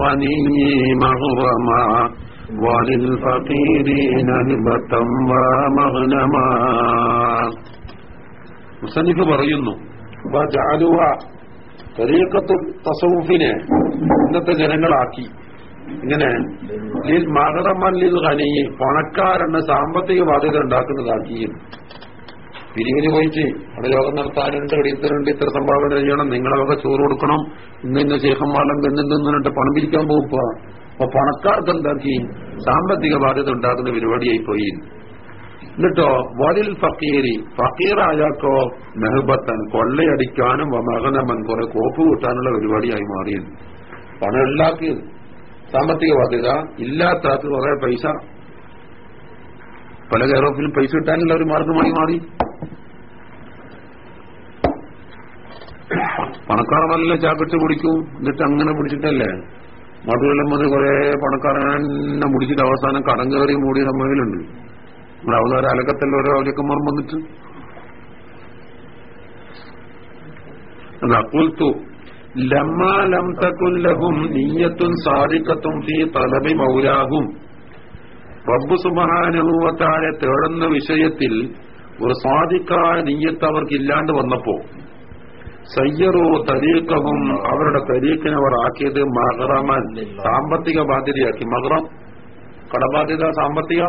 الغني مغرما وللفقير نهبة ومغنما മുസന്നിഫ് പറയുന്നു വജഅലുഹ തരീഖത്തു തസവുഫിനെ ഇന്നത്തെ ജനങ്ങളാക്കി ഇങ്ങനെ ലിൽ മകറമൻ ലിൽ ഖനി പണക്കാരന് സാമ്പത്തിക ബാധ്യത ഉണ്ടാക്കുന്നതാക്കി പിരിവിന് പോയിട്ട് അവിടെ യോഗം നടത്താനുണ്ട് ഇവിടെ ഇത്ര സംഭാവന ചെയ്യണം നിങ്ങളൊക്കെ ചോറ് കൊടുക്കണം ഇന്ന് ഇന്ന് ശേഖന്മാരം എന്നിട്ട് പണം പിരിക്കാൻ പോകുക. അപ്പൊ പണക്കാർക്ക് എന്താക്കി? സാമ്പത്തിക ബാധ്യത ഉണ്ടാക്കുന്ന പരിപാടിയായി പോയി എന്നിട്ടോ വലിൽ ഫക്കീരി ഫക്കീറായാക്കോ മെഹബത്തൻ കൊള്ളയടിക്കാനും മകനമൻ കുറെ കോപ്പ് കൂട്ടാനുള്ള പരിപാടിയായി മാറിയത്. പണം ഉണ്ടാക്കിയത് സാമ്പത്തിക ബാധ്യത ഇല്ലാത്താക്ക് കുറെ പൈസ പല കേരളത്തിലും പൈസ കിട്ടാനുള്ള ഒരു മാർഗമായി മാറി. പണക്കാർ നല്ല ചാക്കിട്ട് പിടിക്കും. എന്നിട്ട് അങ്ങനെ പിടിച്ചിട്ടല്ലേ? മധുവെല്ലാം മുതൽ കുറെ പണക്കാരനെ മുടിച്ചിട്ട് അവസാനം കടം കയറി മൂടിയ സമയത്തിലുണ്ട് നമ്മുടെ അവതാര അലക്കത്തല്ല ഓരോ അവലക്കന്മാർ വന്നിട്ട്. അക്കുൽത്തു ലമ്മ ലം തക്കുല്ലഹും ലഹും സാധിക്കത്തും തീ തലബി മൗലാഹും. റബ്ബ് സുബഹാനുഭവത്താലെ തേടുന്ന വിഷയത്തിൽ ഒരു സാധിക്കായ നീയത്ത് അവർക്ക് ഇല്ലാണ്ട് വന്നപ്പോ സയ്യറോ തരീക്കവും അവരുടെ തരീക്കിനെ അവർ ആക്കിയത് മഹറമൻ സാമ്പത്തിക ബാധ്യതയാക്കി. മഹറം കടബാധ്യത സാമ്പത്തിക.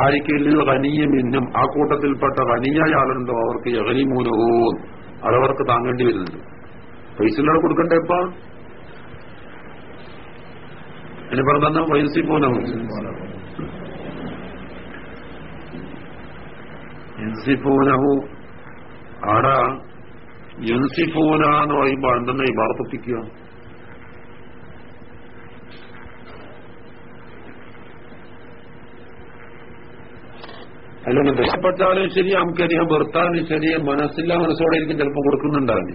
ആയിക്കില്ലോ ഖനീയം ഇന്നും ആ കൂട്ടത്തിൽപ്പെട്ട ഖനിയായ ആളുണ്ടോ? അവർക്ക് യഹനിമൂലവും അതവർക്ക് താങ്ങേണ്ടി വരുന്നുണ്ട്. പൈസ ഇല്ലാതെ കൊടുക്കണ്ടേ ഇപ്പ? ഇനി പറഞ്ഞ വയസ്സിൽ പോലും യൻസിഫൂനഹു ആടാ യൻസിഫൂന എന്ന് പറയുമ്പോ എന്തെന്ന് ഈ വാർപ്പിക്കുക അല്ലെങ്കിൽ രക്ഷപ്പെട്ടാലും ശരി നമുക്കറിയാം വെറുത്താലും ശരി മനസ്സില്ല മനസ്സോടെ ഇരിക്കും ചിലപ്പോൾ കൊടുക്കുന്നുണ്ടാവില്ല?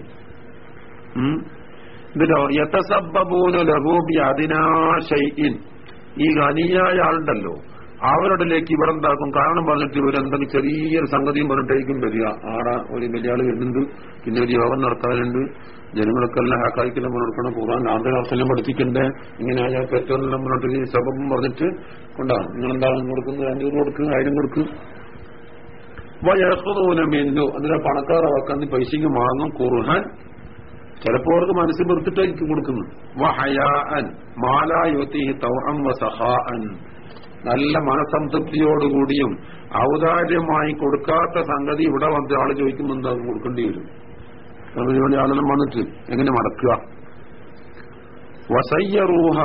ഇതിലോ യഥസബൂന ലഹൂബി അതിനാശൈൻ ഈ ഖനിയായ ആളുണ്ടല്ലോ അവരുടെലേക്ക് ഇവിടെ ഉണ്ടാക്കും കാരണം പറഞ്ഞിട്ട് ഇവരെന്തെങ്കിലും ചെറിയൊരു സംഗതിയും പറഞ്ഞിട്ടായിരിക്കും വരിക. ആടാ ഒരു വലിയ ആൾ വരുന്നുണ്ട്. പിന്നെ ഒരു യോഗം നടത്താറുണ്ട് ജനങ്ങളൊക്കെ എല്ലാം ഹാക്കായിക്കെല്ലാം കൊടുക്കണം കൂടാൻ ആന്തരാവസ്ഥയെല്ലാം പഠിപ്പിക്കണ്ടേ? ഇങ്ങനെ അയാൾ പെറ്റോന്നെല്ലാം പറഞ്ഞിട്ട് ഈ സബം പറഞ്ഞിട്ട് കൊണ്ടാണ്. നിങ്ങളെന്താണ് കൊടുക്കുന്നത്? അഞ്ഞൂറ് കൊടുക്കുക ആയിരം കൊടുക്കുക വയഹൂനമെന്നു അതിനെ പണക്കാർ അവർക്ക് പൈസയ്ക്ക് വാങ്ങും കുറുഹാൻ ചിലപ്പോ അവർക്ക് മനസ്സിൽ വെറുത്തിട്ടായിരിക്കും കൊടുക്കുന്നത്. വഹയാൻ മാലായോത്തി തൗഹം വസഹാൻ നല്ല മനസംതൃപ്തിയോടുകൂടിയും ഔദാര്യമായി കൊടുക്കാത്ത സംഗതി ഇവിടെ വന്ന ആൾ ചോദിക്കുമ്പോൾ എന്താ കൊടുക്കേണ്ടി വരും? അതിനുവേണ്ടി ആളെല്ലാം വന്നിട്ട് എങ്ങനെ മടക്കുക? വസയ്യറൂഹ.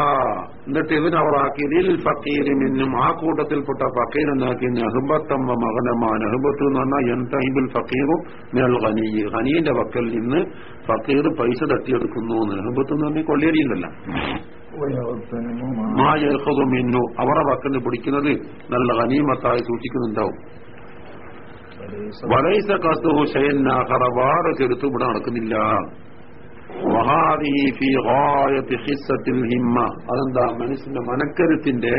എന്നിട്ട് ഇതിനവറാക്കി ഇതിൽ ഫക്കീരി മിന്നും. ആ കൂട്ടത്തിൽപ്പെട്ട ഫക്കീർ എന്നാക്കി നെഹബത്തമ്മ മകനമാ. നെഹബത്ത് എന്ന് പറഞ്ഞാൽ എന്തെങ്കിലും ഫക്കീറും മേൽ ഖനി. ഖനീന്റെ വക്കൽ നിന്ന് ഫക്കീർ പൈസ തട്ടിയെടുക്കുന്നു. നെഹബത്ത് എന്ന് പറഞ്ഞാൽ കൊള്ളേരിയില്ലല്ല മാ യൽഹദു മിന്നു അവരുടെ വക്കൽ പിടിക്കുന്നത് നല്ല ഖനീമത്തായി സൂക്ഷിക്കുന്നുണ്ടാവും. വലൈസ കസ്തുഹു ഷയന്നാഹറ വേറെ ചെറുത്തു ഇവിടെ നടക്കുന്നില്ല. അതെന്താ? മനുഷ്യന്റെ മനക്കരുത്തിന്റെ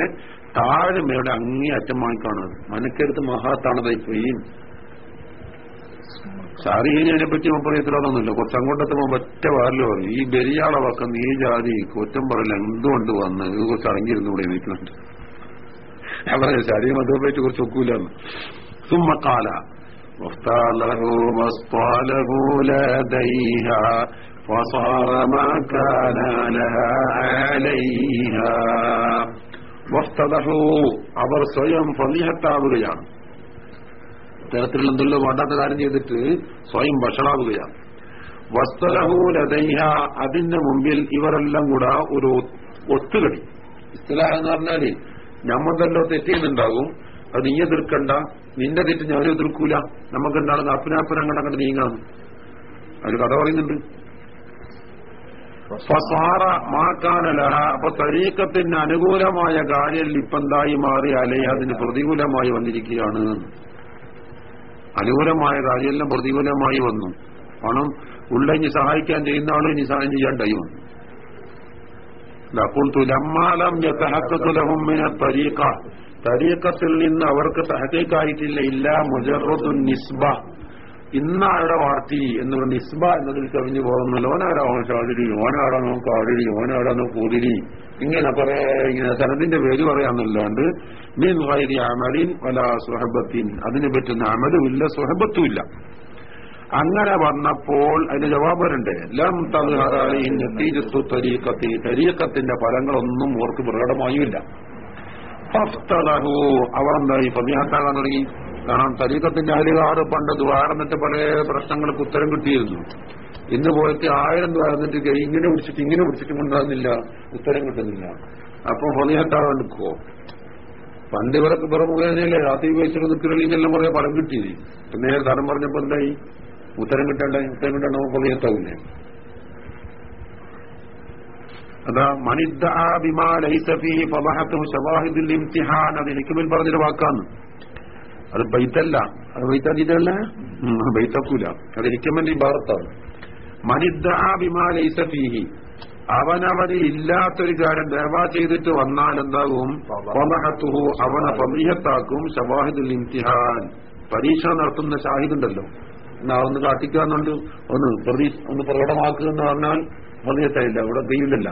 താഴ്മയുടെ അങ്ങേയറ്റമായി കാണുന്നത് മനക്കരുത്ത് മഹാത്താണതായി പോയി ശാരീരികനെ പറ്റി മുമ്പ് ഇത്രയൊന്നുമില്ല കുറച്ചങ്ങോട്ടെത്തുമ്പോൾ ഒറ്റ വാരലോ ഈ ബെരിയാളെ വക്കം ഈ ജാതി കുറ്റം പറയില്ല എന്തുകൊണ്ട് വന്ന്? ഇത് കുറച്ച് അടങ്ങിയിരുന്നൂടെ വീട്ടിലുണ്ട് ഞാൻ പറഞ്ഞു ശാരീരിക മതത്തെ പറ്റി കുറച്ച് ഒക്കൂലെന്ന്. സുമ്മക്കാല അവർ സ്വയം ഫലിഹത്താവുകയാണ്. ഇത്തരത്തിലുള്ള എന്തെല്ലോ വേണ്ടാത്ത കാര്യം ചെയ്തിട്ട് സ്വയം വഷളാവുകയാണ്. വസ്തലഹൂലതയ്ഹ അതിന്റെ മുമ്പിൽ ഇവരെല്ലാം കൂടെ ഒരു ഒത്തുകളി. ഇസ്തലാഹ് എന്ന് പറഞ്ഞാൽ ഞമ്മതെല്ലോ തെറ്റിയുന്നുണ്ടാകും അത് നീ എതിർക്കണ്ട. നിന്റെ തെറ്റ് ഞാനും എതിർക്കൂല. നമുക്കുണ്ടാകുന്ന അപ്പനാപ്പന അങ്ങോട്ട് അങ്ങോട്ട് നീങ്ങാന്ന് അതിന് കഥ പറയുന്നുണ്ട്. ഫസാറ മാക്കാനലഹ അപ്പൊ തരീക്കത്തിന് അനുകൂലമായ കാര്യം ഇപ്പെന്തായി മാറി അലേ അതിന് പ്രതികൂലമായി വന്നിരിക്കുകയാണ്. അനുകൂലമായ കാര്യമെല്ലാം പ്രതികൂലമായി വന്നു. പണം ഉള്ള ഇനി സഹായിക്കാൻ ചെയ്യുന്ന ആളും ഇനി സഹായം ചെയ്യാണ്ടായി വന്നു. തരീക്കത്തിൽ നിന്ന് അവർക്ക് തഹക്കേക്കായിട്ടില്ല ഇല്ല മുജറുദ്ദുൻ നിസ്ബ. ഇന്നാരുടെ എന്ന് എന്നുള്ള നിസ്ബ എന്നതിൽ കവിഞ്ഞു പോകുന്നല്ലോ. ലോനാരാണോ ചാതിരി ഓനാടാണോ കാതിരി? ഓനാടാണോ കൂതിരി ഇങ്ങനെ കുറെ ഇങ്ങനെ സനത്തിന്റെ പേര് പറയാന്നല്ലാണ്ട് മീൻ വൈരി അമലിൻ വല സുഹബത്തിൻ. അതിന് പറ്റുന്ന അമലുമില്ല സുഹബത്തുമില്ല. അങ്ങനെ വന്നപ്പോൾ അതിന് ജവാബ് വരണ്ടേ ലം തീജത്തു തരീക്കത്തി തരീക്കത്തിന്റെ ഫലങ്ങളൊന്നും ഓർക്ക് പ്രകടമായുമില്ല. അവർ എന്തായി? പ്രതിഹാത്താകാൻ തുടങ്ങി. കാരണം തരീക്കത്തിന്റെ അരികാട് പണ്ട് ദ്വാരന്നിട്ട് പല പ്രശ്നങ്ങൾക്ക് ഉത്തരം കിട്ടിയിരുന്നു. ഇന്ന് പോയിട്ട് ആയിരം ദ്വാരന്നിട്ട് ഇങ്ങനെ പിടിച്ചിട്ട് ഇങ്ങനെ പിടിച്ചിട്ട് കൊണ്ടുവന്നില്ല ഉത്തരം കിട്ടുന്നില്ല. അപ്പൊ പ്രതിഹാത്താകാൻ നിൽക്കുവോ? പണ്ട് ഇവർക്ക് പുറമുഖേനല്ലേ രാത്രി വെച്ചിട്ട് നിൽക്കലെല്ലാം പറയാ ഫലം കിട്ടിയത് പിന്നെ തരം പറഞ്ഞപ്പോ എന്തായി? ഉത്തരം കിട്ടേണ്ട ഉത്തരം കിട്ടേണ്ട പ്രതിഹത്താവില്ലേ അതാ മനിദ്ദാബിമാലൈസഫിഹാൻ അത് എനിക്ക് മുൻ പറഞ്ഞൊരു വാക്കാന്ന്. അത് ബൈത്തല്ല. അത് ബൈത്താതീതല്ല ബൈത്തക്കൂല. അത് എനിക്കുമെന്റെ ഭാരത്താണ് മനിദ്ദാബിമാലൈസഫിഹി അവനവന് ഇല്ലാത്തൊരു കാര്യം ദേവ ചെയ്തിട്ട് വന്നാൽ എന്താകും? പമഹത്തുഹു അവനെ പമീഹത്താക്കും ഷവാഹിദുൽ ഇംതിഹാൻ. പരീക്ഷ നടത്തുന്ന ഷാഹിദുണ്ടല്ലോ എന്നാ ഒന്ന് കാട്ടിക്കാന്നുണ്ട്. ഒന്ന് പ്രതി ഒന്ന് പ്രകടമാക്കുക എന്ന് പറഞ്ഞാൽ മതിയത്തായില്ല ഇവിടെ ദൈവമില്ല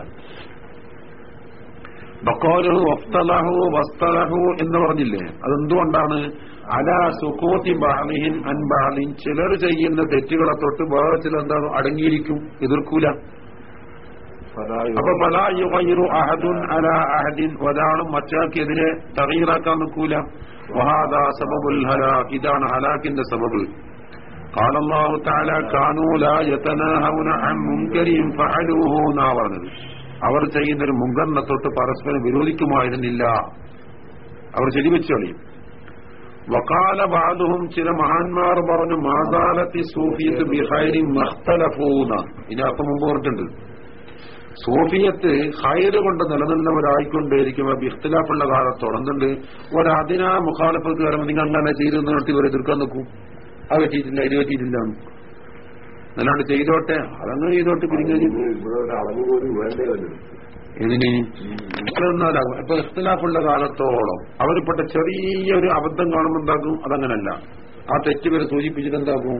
ബക്കോലഹു വസ്തലഹു വസ്തലഹു എന്ന് പറഞ്ഞില്ലേ? അതെന്തുകൊണ്ടാണ്? അല സുഖോത്തി ബാലിഹിൻ അൻബാലിൻ ചിലർ ചെയ്യുന്ന തെറ്റുകളെ തൊട്ട് വേറെ ചിലെന്താണ് അടങ്ങിയിരിക്കും എതിർക്കൂല അപ്പൊ പലായുറു അഹദുൻ അല അഹദിൻ ഒരാളും മറ്റാക്കെതിരെ തകീറാക്കാൻ നിൽക്കൂല വഹാദാ സബബുൽ ഹലാഖ് ഇതാണ് ഹലാക്കിന്റെ സബബ് قال الله تعالى كانوا لا يتناهون عن منكر فعلوه എന്നാ പറഞ്ഞത് അവർ ചെയ്യുന്നൊരു മുങ്കറിനെ തൊട്ട് പരസ്പരം വിരോധിക്കുമായിരുന്നില്ല അവർ ശരിവെച്ച് കളിയും വക്കാല ബാദുഹും ചില മഹാന്മാർ പറഞ്ഞു മാതാലത്തി സൂഫിയത്ത് ബിഹൈരി മഖ്തലഫൂന. ഇതിനർത്ഥം മുമ്പ് പറഞ്ഞിട്ടുണ്ട്. സൂഫിയത്ത് ഹൈര് കൊണ്ട് നിലനിന്നവരായിക്കൊണ്ടേയിരിക്കുമ്പോൾ ഇഖ്തിലാഫുള്ള കാലത്തോടെ എന്തുണ്ട് ഒരതിനാ മുഖാലഫത്ത് കയറുമ്പോൾ നിങ്ങൾ അങ്ങനെ ചെയ്തു നിർത്തി ഇവരെ എതിർക്കാൻ നോക്കൂ അത് പറ്റിയിട്ടില്ല ഇത് പറ്റിയിട്ടില്ല അല്ലാണ്ട് ചെയ്തോട്ടെ. അതങ്ങനെ ചെയ്തോട്ടെ പിരിഞ്ഞു ഇതിന് എന്നാലാകും ഇപ്പൊ ഇഖ്തിലാഫുള്ള കാലത്തോളം അവരിപ്പെട്ട ചെറിയൊരു അബദ്ധം കാണുമ്പോൾ എന്താക്കും? അതങ്ങനല്ല. ആ തെറ്റ് പേര് സൂചിപ്പിച്ചിട്ട് എന്താക്കും?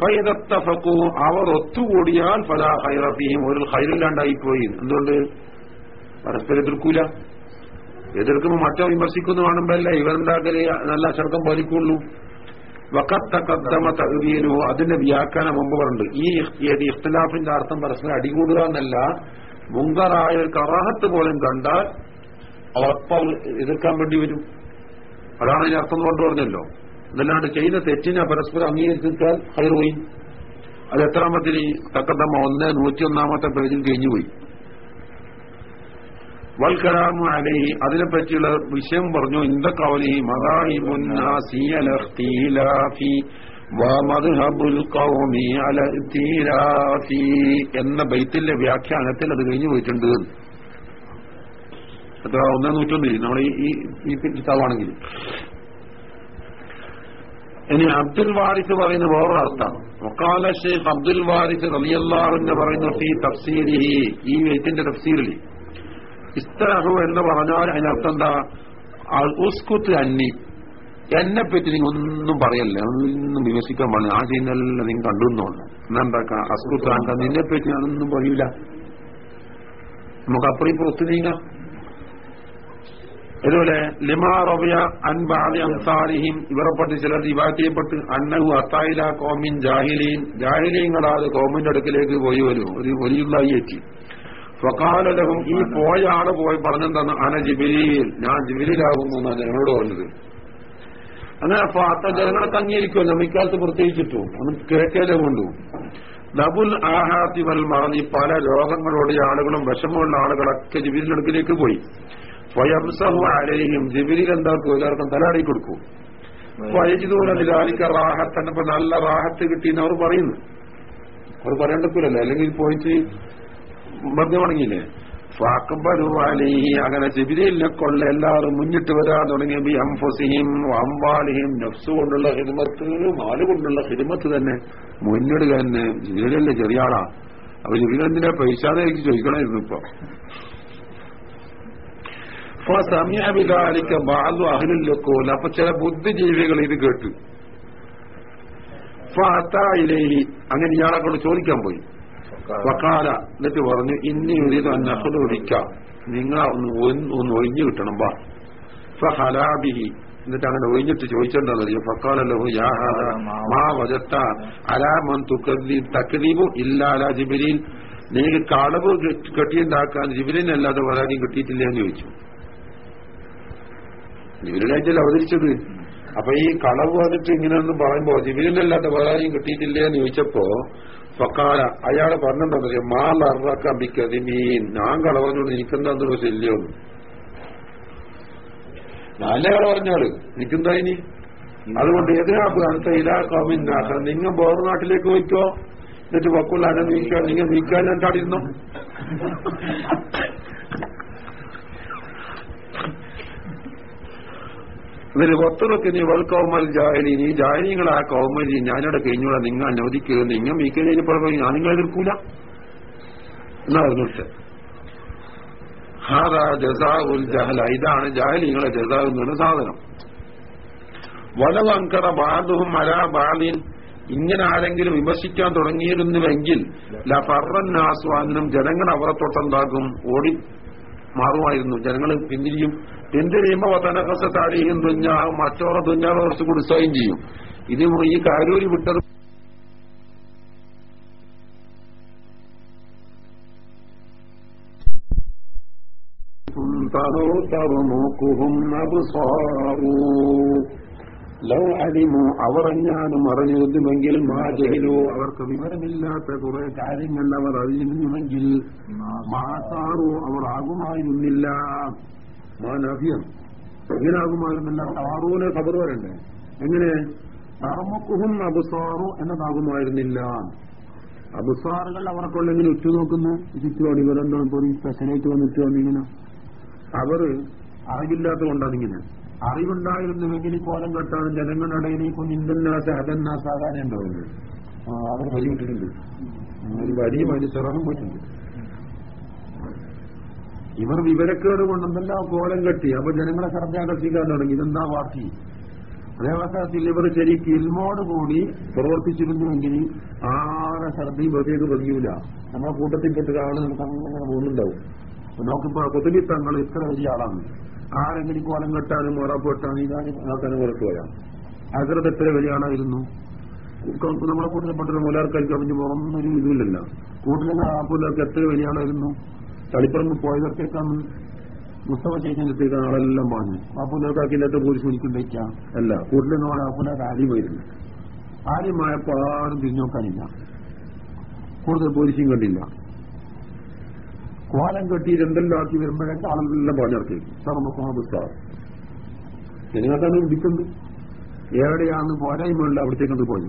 ഫൈദത്തഫക്കു അവർ ഒത്തുകൂടിയാൽ പല ഹൈറഫിയും ഒരു ഹൈറില്ലാണ്ടായിപ്പോയി എന്തുകൊണ്ട്? പരസ്പരം എതിർക്കൂല. എതിർക്കുമ്പോൾ മറ്റോ വിമർശിക്കുന്നു കാണുമ്പോഴല്ലേ ഇവരുണ്ടാക്കൽ നല്ല ശർക്കം പാലിക്കുള്ളൂ. വക്കത്തക്കദ്ദമ തകീനു അതിന്റെ വ്യാഖ്യാനം മുമ്പ് പറഞ്ഞു ഈ ഇഖ്തിലാഫിന്റെ അർത്ഥം പരസ്പരം അടികൂടുക എന്നല്ല മുങ്കറായ ഒരു കറാഹത്ത് പോലും കണ്ടാൽ അവർപ്പം എതിർക്കാൻ വേണ്ടി വരും. അതാണ് അതിന്റെ അർത്ഥം കൊണ്ടു പറഞ്ഞല്ലോ. അതല്ലാണ്ട് ചെയ്യുന്ന തെറ്റിനെ പരസ്പരം അംഗീകരിച്ചാൽ അത് പോയി. അത് എത്രാമത്തിൽ തക്കത്തമ്മ ഒന്ന് നൂറ്റിയൊന്നാമത്തെ പേജിൽ കഴിഞ്ഞുപോയി വൽക്കലാമു അലൈഹി അതിനെപ്പറ്റിയുള്ള വിഷയം പറഞ്ഞു ഇന്ത കവലി മദാഹിബുന്നാഫി എന്ന ബൈത്തിന്റെ വ്യാഖ്യാനത്തിൽ അത് കഴിഞ്ഞു പോയിട്ടുണ്ട്. എത്ര? ഒന്നേ നൂറ്റൊന്നില്ല നമ്മൾ ഈ ഈ ഇനി അബ്ദുൽ വാരിസ് പറയുന്ന വേറൊരു അർത്ഥം. വക്കാല ഷെയ്ഖ് അബ്ദുൽ വാരിസ് എന്ന് പറയുന്ന ഈ തഫ്സീരി ഈ വെയ്റ്റിന്റെ തഫ്സീരിൽ. ഇസ്തഹു എന്ന് പറഞ്ഞാൽ അതിനർത്ഥം എന്താ? ഉസ്കുത്ത് അന്നി. എന്നെ പറ്റി നിങ്ങൾ ഒന്നും പറയല്ല? ഒന്നും വിമർശിക്കാൻ പാടില്ല. ആ ചെയ്യുന്നല്ല നിങ്ങൾ കണ്ടു എന്നെന്താക്കാം അസുഖ നിന്നെ പറ്റി ഞാനൊന്നും പറയൂല. നമുക്ക് അപ്പുറം പുറത്ത് നീങ്ങാം. അതുപോലെ ലിമാ റബിയ അൻബാദി അൻസാരിഹിം. ഇവരെപ്പെട്ട് ചിലർ റിവാറ്റ് അന്നഹു അത്തായില കോമിൻ ജാഹിലീൻ. ജാഹിലീങ്ങളാത് കോമിന്റെ അടുക്കിലേക്ക് പോയി വരും. ഒരു വലിയുള്ളായി എത്തി. സ്വകാലലഹും ഈ പോയ ആൾ പോയി പറഞ്ഞെന്താണ്? അന ജിബിലിയിൽ ഞാൻ ജിബിലിയിലാകുന്നു എന്നാണ് ഞങ്ങളോട് പറഞ്ഞത്. അങ്ങനെ അപ്പൊ അത്ത ജനങ്ങളൊക്കെ അംഗീകരിക്കുമല്ലോ ഇക്കാലത്ത് പ്രത്യേകിച്ചിട്ടും. അന്ന് കേക്കേലെ കൊണ്ടു. ഡബുൽ ആഹാത്തി വൽ മറഞ്ഞ് പല രോഗങ്ങളോടെ ആളുകളും വിഷമമുള്ള ആളുകളൊക്കെ ജിബിലിന്റെ അടുക്കിലേക്ക് പോയി. സ്വയംസഹു ആരെയും ജിബിലിൽ എന്താക്കും? എല്ലാവർക്കും തലാടി കൊടുക്കും. വൈദ്യുതൂരതിലാലിക്ക റാഹത്തന്നെ ഇപ്പൊ നല്ല റാഹത്ത് കിട്ടിയെന്ന് അവർ പറയുന്നു. അവർ പറയണ്ടക്കൂലല്ലേ അല്ലെങ്കിൽ പോയിട്ട് അലിഹി അങ്ങനെ ജിബിലിനെ കൊള്ള എല്ലാവരും മുന്നിട്ട് വരാൻ തുടങ്ങി. ബി അംഫസിഹിം അമ്പാലിഹിം നഫ്സ് കൊണ്ടുള്ള ഹിദ്മത്ത് മാൽ കൊണ്ടുള്ള ഹിദ്മത്ത് തന്നെ മുന്നിടുക തന്നെ. ജിബിലല്ലേ ചെറിയ ആളാ. അപ്പൊ ജിബിലെന്തിനാ പൈസ എനിക്ക് ചോദിക്കണമായിരുന്നു ഇപ്പൊ. സമയവികാലിക്ക ബാലു അഹലില്ലക്കോല അപ്പൊ ചില ബുദ്ധിജീവികൾ ഇത് കേട്ടു. അങ്ങനെ ഇയാളെ കൊണ്ട് ചോദിക്കാൻ പോയി. വക്കാല എന്നിട്ട് പറഞ്ഞു ഇനി ഒരു നഹൽ ഒഴിക്കാം നിങ്ങൾ ഒന്ന് ഒന്ന് ഒഴിഞ്ഞു കിട്ടണം വാ. ഫലാബിഹി എന്നിട്ട് അങ്ങനെ ഒഴിഞ്ഞിട്ട് ചോദിച്ചിട്ടുണ്ടോ ഫക്കാലല്ലോ യാ മാ വജത്ത അലാമൻ തുക്കീ തക്ദീബു ഇല്ലാല നീക്ക് കളവ് കെട്ടി- കെട്ടിയുണ്ടാക്കാൻ ജിബിലിനല്ലാതെ വരാനും കിട്ടിയിട്ടില്ല എന്ന് ചോദിച്ചു. ജിബിലിനായിട്ടല്ല അവതരിച്ചത്? അപ്പൊ ഈ കളവ് വന്നിട്ട് ഇങ്ങനെയൊന്നും പറയുമ്പോ ജിബിലിനല്ലാതെ വരാനും കിട്ടിയിട്ടില്ല എന്ന് ചോദിച്ചപ്പോ ഫക്കാല അയാൾ പറഞ്ഞിട്ടുണ്ടോ മാ ലറക്കമ്പിക്കതിമീൻ ഞാൻ കളവറിഞ്ഞോണ്ട് എനിക്കെന്താ ശല്യം. നല്ല കള പറഞ്ഞാൾ എനിക്കെന്താ ഇനി? അതുകൊണ്ട് എതിരാപ്പ് കാലത്തെ ഇലാക്കാമിന്നാക്ക നിങ്ങൾ വേറെ നാട്ടിലേക്ക് പോയിക്കോ. എന്നിട്ട് വക്കുള്ള നീക്കാൻ നിങ്ങൾ നീക്കാൻ എന്താടിരുന്നോ എന്നിട്ട് ഒത്തുറക്ക് നീ വൽ കൗമൽ ജാഹലി നീ ആ കൗമലി ഞാനിവിടെ കഴിഞ്ഞൂടെ നിങ്ങൾ അനുവദിക്കുക നിങ്ങൾ മീക്കലിന് പുറകെ ഞാൻ നിങ്ങൾ എതിർക്കൂല. എന്നാ പറഞ്ഞിട്ട് ഹാദാ ജസാഉൽ ജഹല. ഇതാണ് ജാഹലിങ്ങളെ ജസാ എന്നുള്ള സാധനം. വലവങ്കറ ബാധുഹും മരാ ബാലിൻ ഇങ്ങനെ ആരെങ്കിലും വിമർശിക്കാൻ തുടങ്ങിയിരുന്നുവെങ്കിൽ ലഫറന്നാസ്വാദിനും ജനങ്ങൾ അവരെ തൊട്ടുണ്ടാകും. ഓടി മാറുമായിരുന്നു. ജനങ്ങൾ പിന്തിരിയും. പിന്തിരിയുമ്പോ തനക്കസ താടിയും തുഞ്ഞാ മറ്റോറ തുഞ്ഞാതെ കുറച്ച് കുടിസ്വയം ചെയ്യും. ഇത് ഈ കാരൂരി വിട്ടത് അവർ അഞ്ഞാനും അറിഞ്ഞിരുന്നുവെങ്കിൽ മാജയിലോ ജഹിലു അവർക്ക് വിവരമില്ലാത്ത കുറെ കാര്യങ്ങൾ അവർ അറിഞ്ഞിരുന്നുവെങ്കിൽ മാസാറു അവർ ആകുമായിരുന്നില്ല. മാനഫ്യം. എങ്ങനാകുമായിരുന്നില്ല താറൂന് ഖബർ വരണ്ടേ? എങ്ങനെ? തറമുക്കുഹും അബുസാറു എന്നതാകുമായിരുന്നില്ല. അബുസാറുകൾ അവർക്കുള്ള ഇങ്ങനെ ഉറ്റുനോക്കുന്നു? ചുറ്റുപാട് ഇവരെന്താണ് പോലും ഈ സ്പെഷ്യലായിട്ട് വന്നിട്ട് വന്നിങ്ങനെ. അവർ അറിവില്ലാത്തത് കൊണ്ടാണ് ഇങ്ങനെ അറിവുണ്ടായിരുന്നുവെങ്കിൽ കോലം കെട്ടാൻ ജനങ്ങളുടെ ഇടയിൽ ഈ കുഞ്ഞിന്തന്നാസ് അതെന്നാസ് ആകാനേ ഉണ്ടാവുന്നത് അവർ വരി വിട്ടിട്ടുണ്ട് ഒരു വലിയ വലിയ ചെറുപ്പം പോയിട്ടുണ്ട്. ഇവർ വിവരക്കേട് കൊണ്ടെന്തെല്ലാം കോലം കെട്ടി. അപ്പൊ ജനങ്ങളെ ശ്രദ്ധാകർഷിക്കാൻ തുടങ്ങി. ഇതെന്താ പാർട്ടി അതേവസരത്തിൽ ഇവർ ശരിക്ക് ഇൽമോടുകൂടി പ്രവർത്തിച്ചിരുന്നുവെങ്കിൽ ആരെ ശ്രദ്ധയും വെറുതെ പതിയൂല. നമ്മളെ കൂട്ടത്തിൽപ്പെട്ട് കാണുന്ന നമുക്ക് അങ്ങനെ പോകുന്നുണ്ടാവും നോക്കുമ്പോ കൊതുകി തങ്ങൾ ഇത്ര വലിയ ആളാണ്. ആരെങ്കിലും കോലം കെട്ടാനും ഉറപ്പെട്ടാനും ഇതാനും ആക്കാനും പുറത്തു വരാം. അഗ്രത എത്ര വലിയ ആളായിരുന്നു? നമ്മളെ കൂട്ടത്തിൽപ്പെട്ട മൂലാർക്കാർക്ക് കവിഞ്ഞ് ഒരു ഇതുമില്ലല്ലോ. കൂട്ടിലെ ആപ്പൂലർക്ക് എത്ര വലിയ ആളായിരുന്നു? തളിപ്പറമ്പ് പോയതൊക്കെക്കാണ് മുസ്തഫ ചേച്ചെടുത്തേക്കാണ് ആളെല്ലാം പറഞ്ഞു ആപ്പൂലർക്കാക്കില്ലാത്ത പോലീസ് വിളിക്കുണ്ടായിക്കാം അല്ല കൂട്ടിലെന്ന് പറഞ്ഞാൽ ആപ്പൂലർക്ക് ആദ്യം പോയിരുന്നു ആദ്യമായപ്പോ ആരും തിരിഞ്ഞോക്കാനില്ല കൂടുതൽ പോലീസും കണ്ടില്ല. കോലം കെട്ടി രണ്ടെല്ലാം ആക്കി വരുമ്പോഴേക്ക് ആളെല്ലാം പറഞ്ഞിറക്കി സാർ മുഹമ്മദ് സാർ. ജനങ്ങൾക്കാണ് ഇടിക്കുന്നത് എവിടെയാണ് പോരായ്മയുള്ള അവിടത്തേക്കൊണ്ട് പോയി.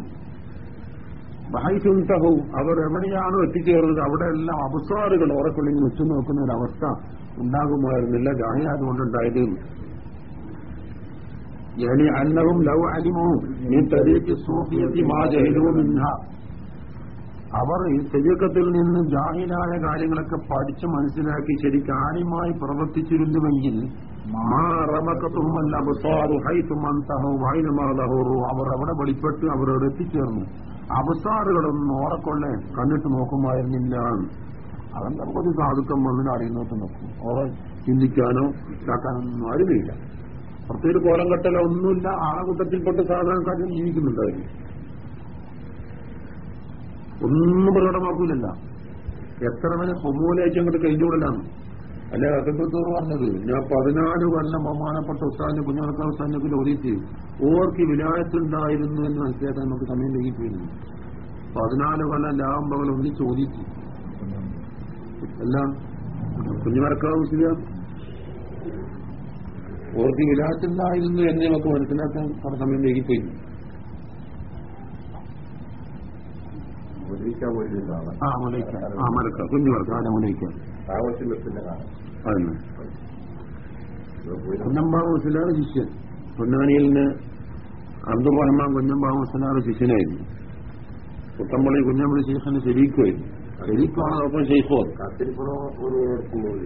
ബാഹിസുന്തഹവും അവർ എവിടെയാണോ എത്തിച്ചേർന്നത് അവിടെ എല്ലാം അബസാറുകൾ ഓറക്കൊള്ളിങ്ങനെ ഉച്ചു നോക്കുന്ന ഒരു അവസ്ഥ ഉണ്ടാകുമായിരുന്നില്ല ജാഹിയാതുകൊണ്ടുണ്ടായത് يعني أنهم لو علموا من طريق الصوفية ما جهلوا منها അവർ ഈ തെരീക്കത്തിൽ നിന്ന് ജാഹിലായ കാര്യങ്ങളൊക്കെ പഠിച്ച് മനസ്സിലാക്കി ശരിക്ക് ആര്യമായി പ്രവർത്തിച്ചിരുന്നുവെങ്കിൽ അവർ അവിടെ വെളിപ്പെട്ട് അവരോട് എത്തിച്ചേർന്നു അബസാറുകളൊന്നും ഓറക്കൊള്ളെ കണ്ടിട്ട് നോക്കുമായിരുന്നില്ല. അതെന്താ നമുക്കൊരു സാധുക്കം വന്നിട്ട് അറിയുന്നോട്ട് നോക്കും. ഓറെ ചിന്തിക്കാനോ ഇതാക്കാനൊന്നും അറിയില്ല പ്രത്യേക കോലം കെട്ടലോ ഒന്നുമില്ല. ആളകൂട്ടത്തിൽപ്പെട്ട് സാധാരണക്കാരും ജീവിക്കുന്നുണ്ടായിരുന്നു ഒന്നും പ്രകടമാക്കൂലല്ല. എത്ര വരെ പൊമ്മൂലേച്ച് അങ്ങോട്ട് കഴിഞ്ഞുകൂടലാണ്. അല്ലെ? അസംബത്തോട് പറഞ്ഞത് ഞാൻ പതിനാല് കൊല്ലം ബഹുമാനപ്പെട്ട ഉസ്താദിന്റെ കുഞ്ഞാൾക്കാർ ഉസ്താദിനൊക്കെ ഒരുക്കി ഓർക്ക് വിലായത്തുണ്ടായിരുന്നു എന്ന് മനസ്സിലാക്കാൻ നമുക്ക് സമയം ലഭിക്കുന്നു പതിനാല് കൊല്ലം ലാഭം പകൽ ഒന്നിച്ച് ഓടിച്ചു എല്ലാം കുഞ്ഞുമരക്കാവ് മുസ്ലിം ഓർക്ക് വിലായത്തുണ്ടായിരുന്നു എന്ന് നമുക്ക് മനസ്സിലാക്കാൻ സമയം ലഭിക്കുന്നു മുദ്രിക്കാൻ പോയിട്ടില്ല ആളെ. ആ മുലയ്ക്ക. ആ മലക്ക കുഞ്ഞു മലക്ക മുലയ്ക്ക. താമസിച്ച് അതന്നെ. പോയി കുഞ്ഞമ്പാവ് മുസ്ലാറ് ശിഷ്യൻ. പൊന്നാനിയലിന് നിന്ന് അബ്ദുൾ റഹ്മാൻ കുഞ്ഞമ്പാവ് മുസ്ലാറ് ശിഷ്യനായിരുന്നു. പുത്തമ്പള്ളി കുഞ്ഞമ്പള്ളി ശേഷന് ശരിക്കുമായിരുന്നു. ശരീക്കാണ് ഒപ്പം എടുക്കുമ്പോൾ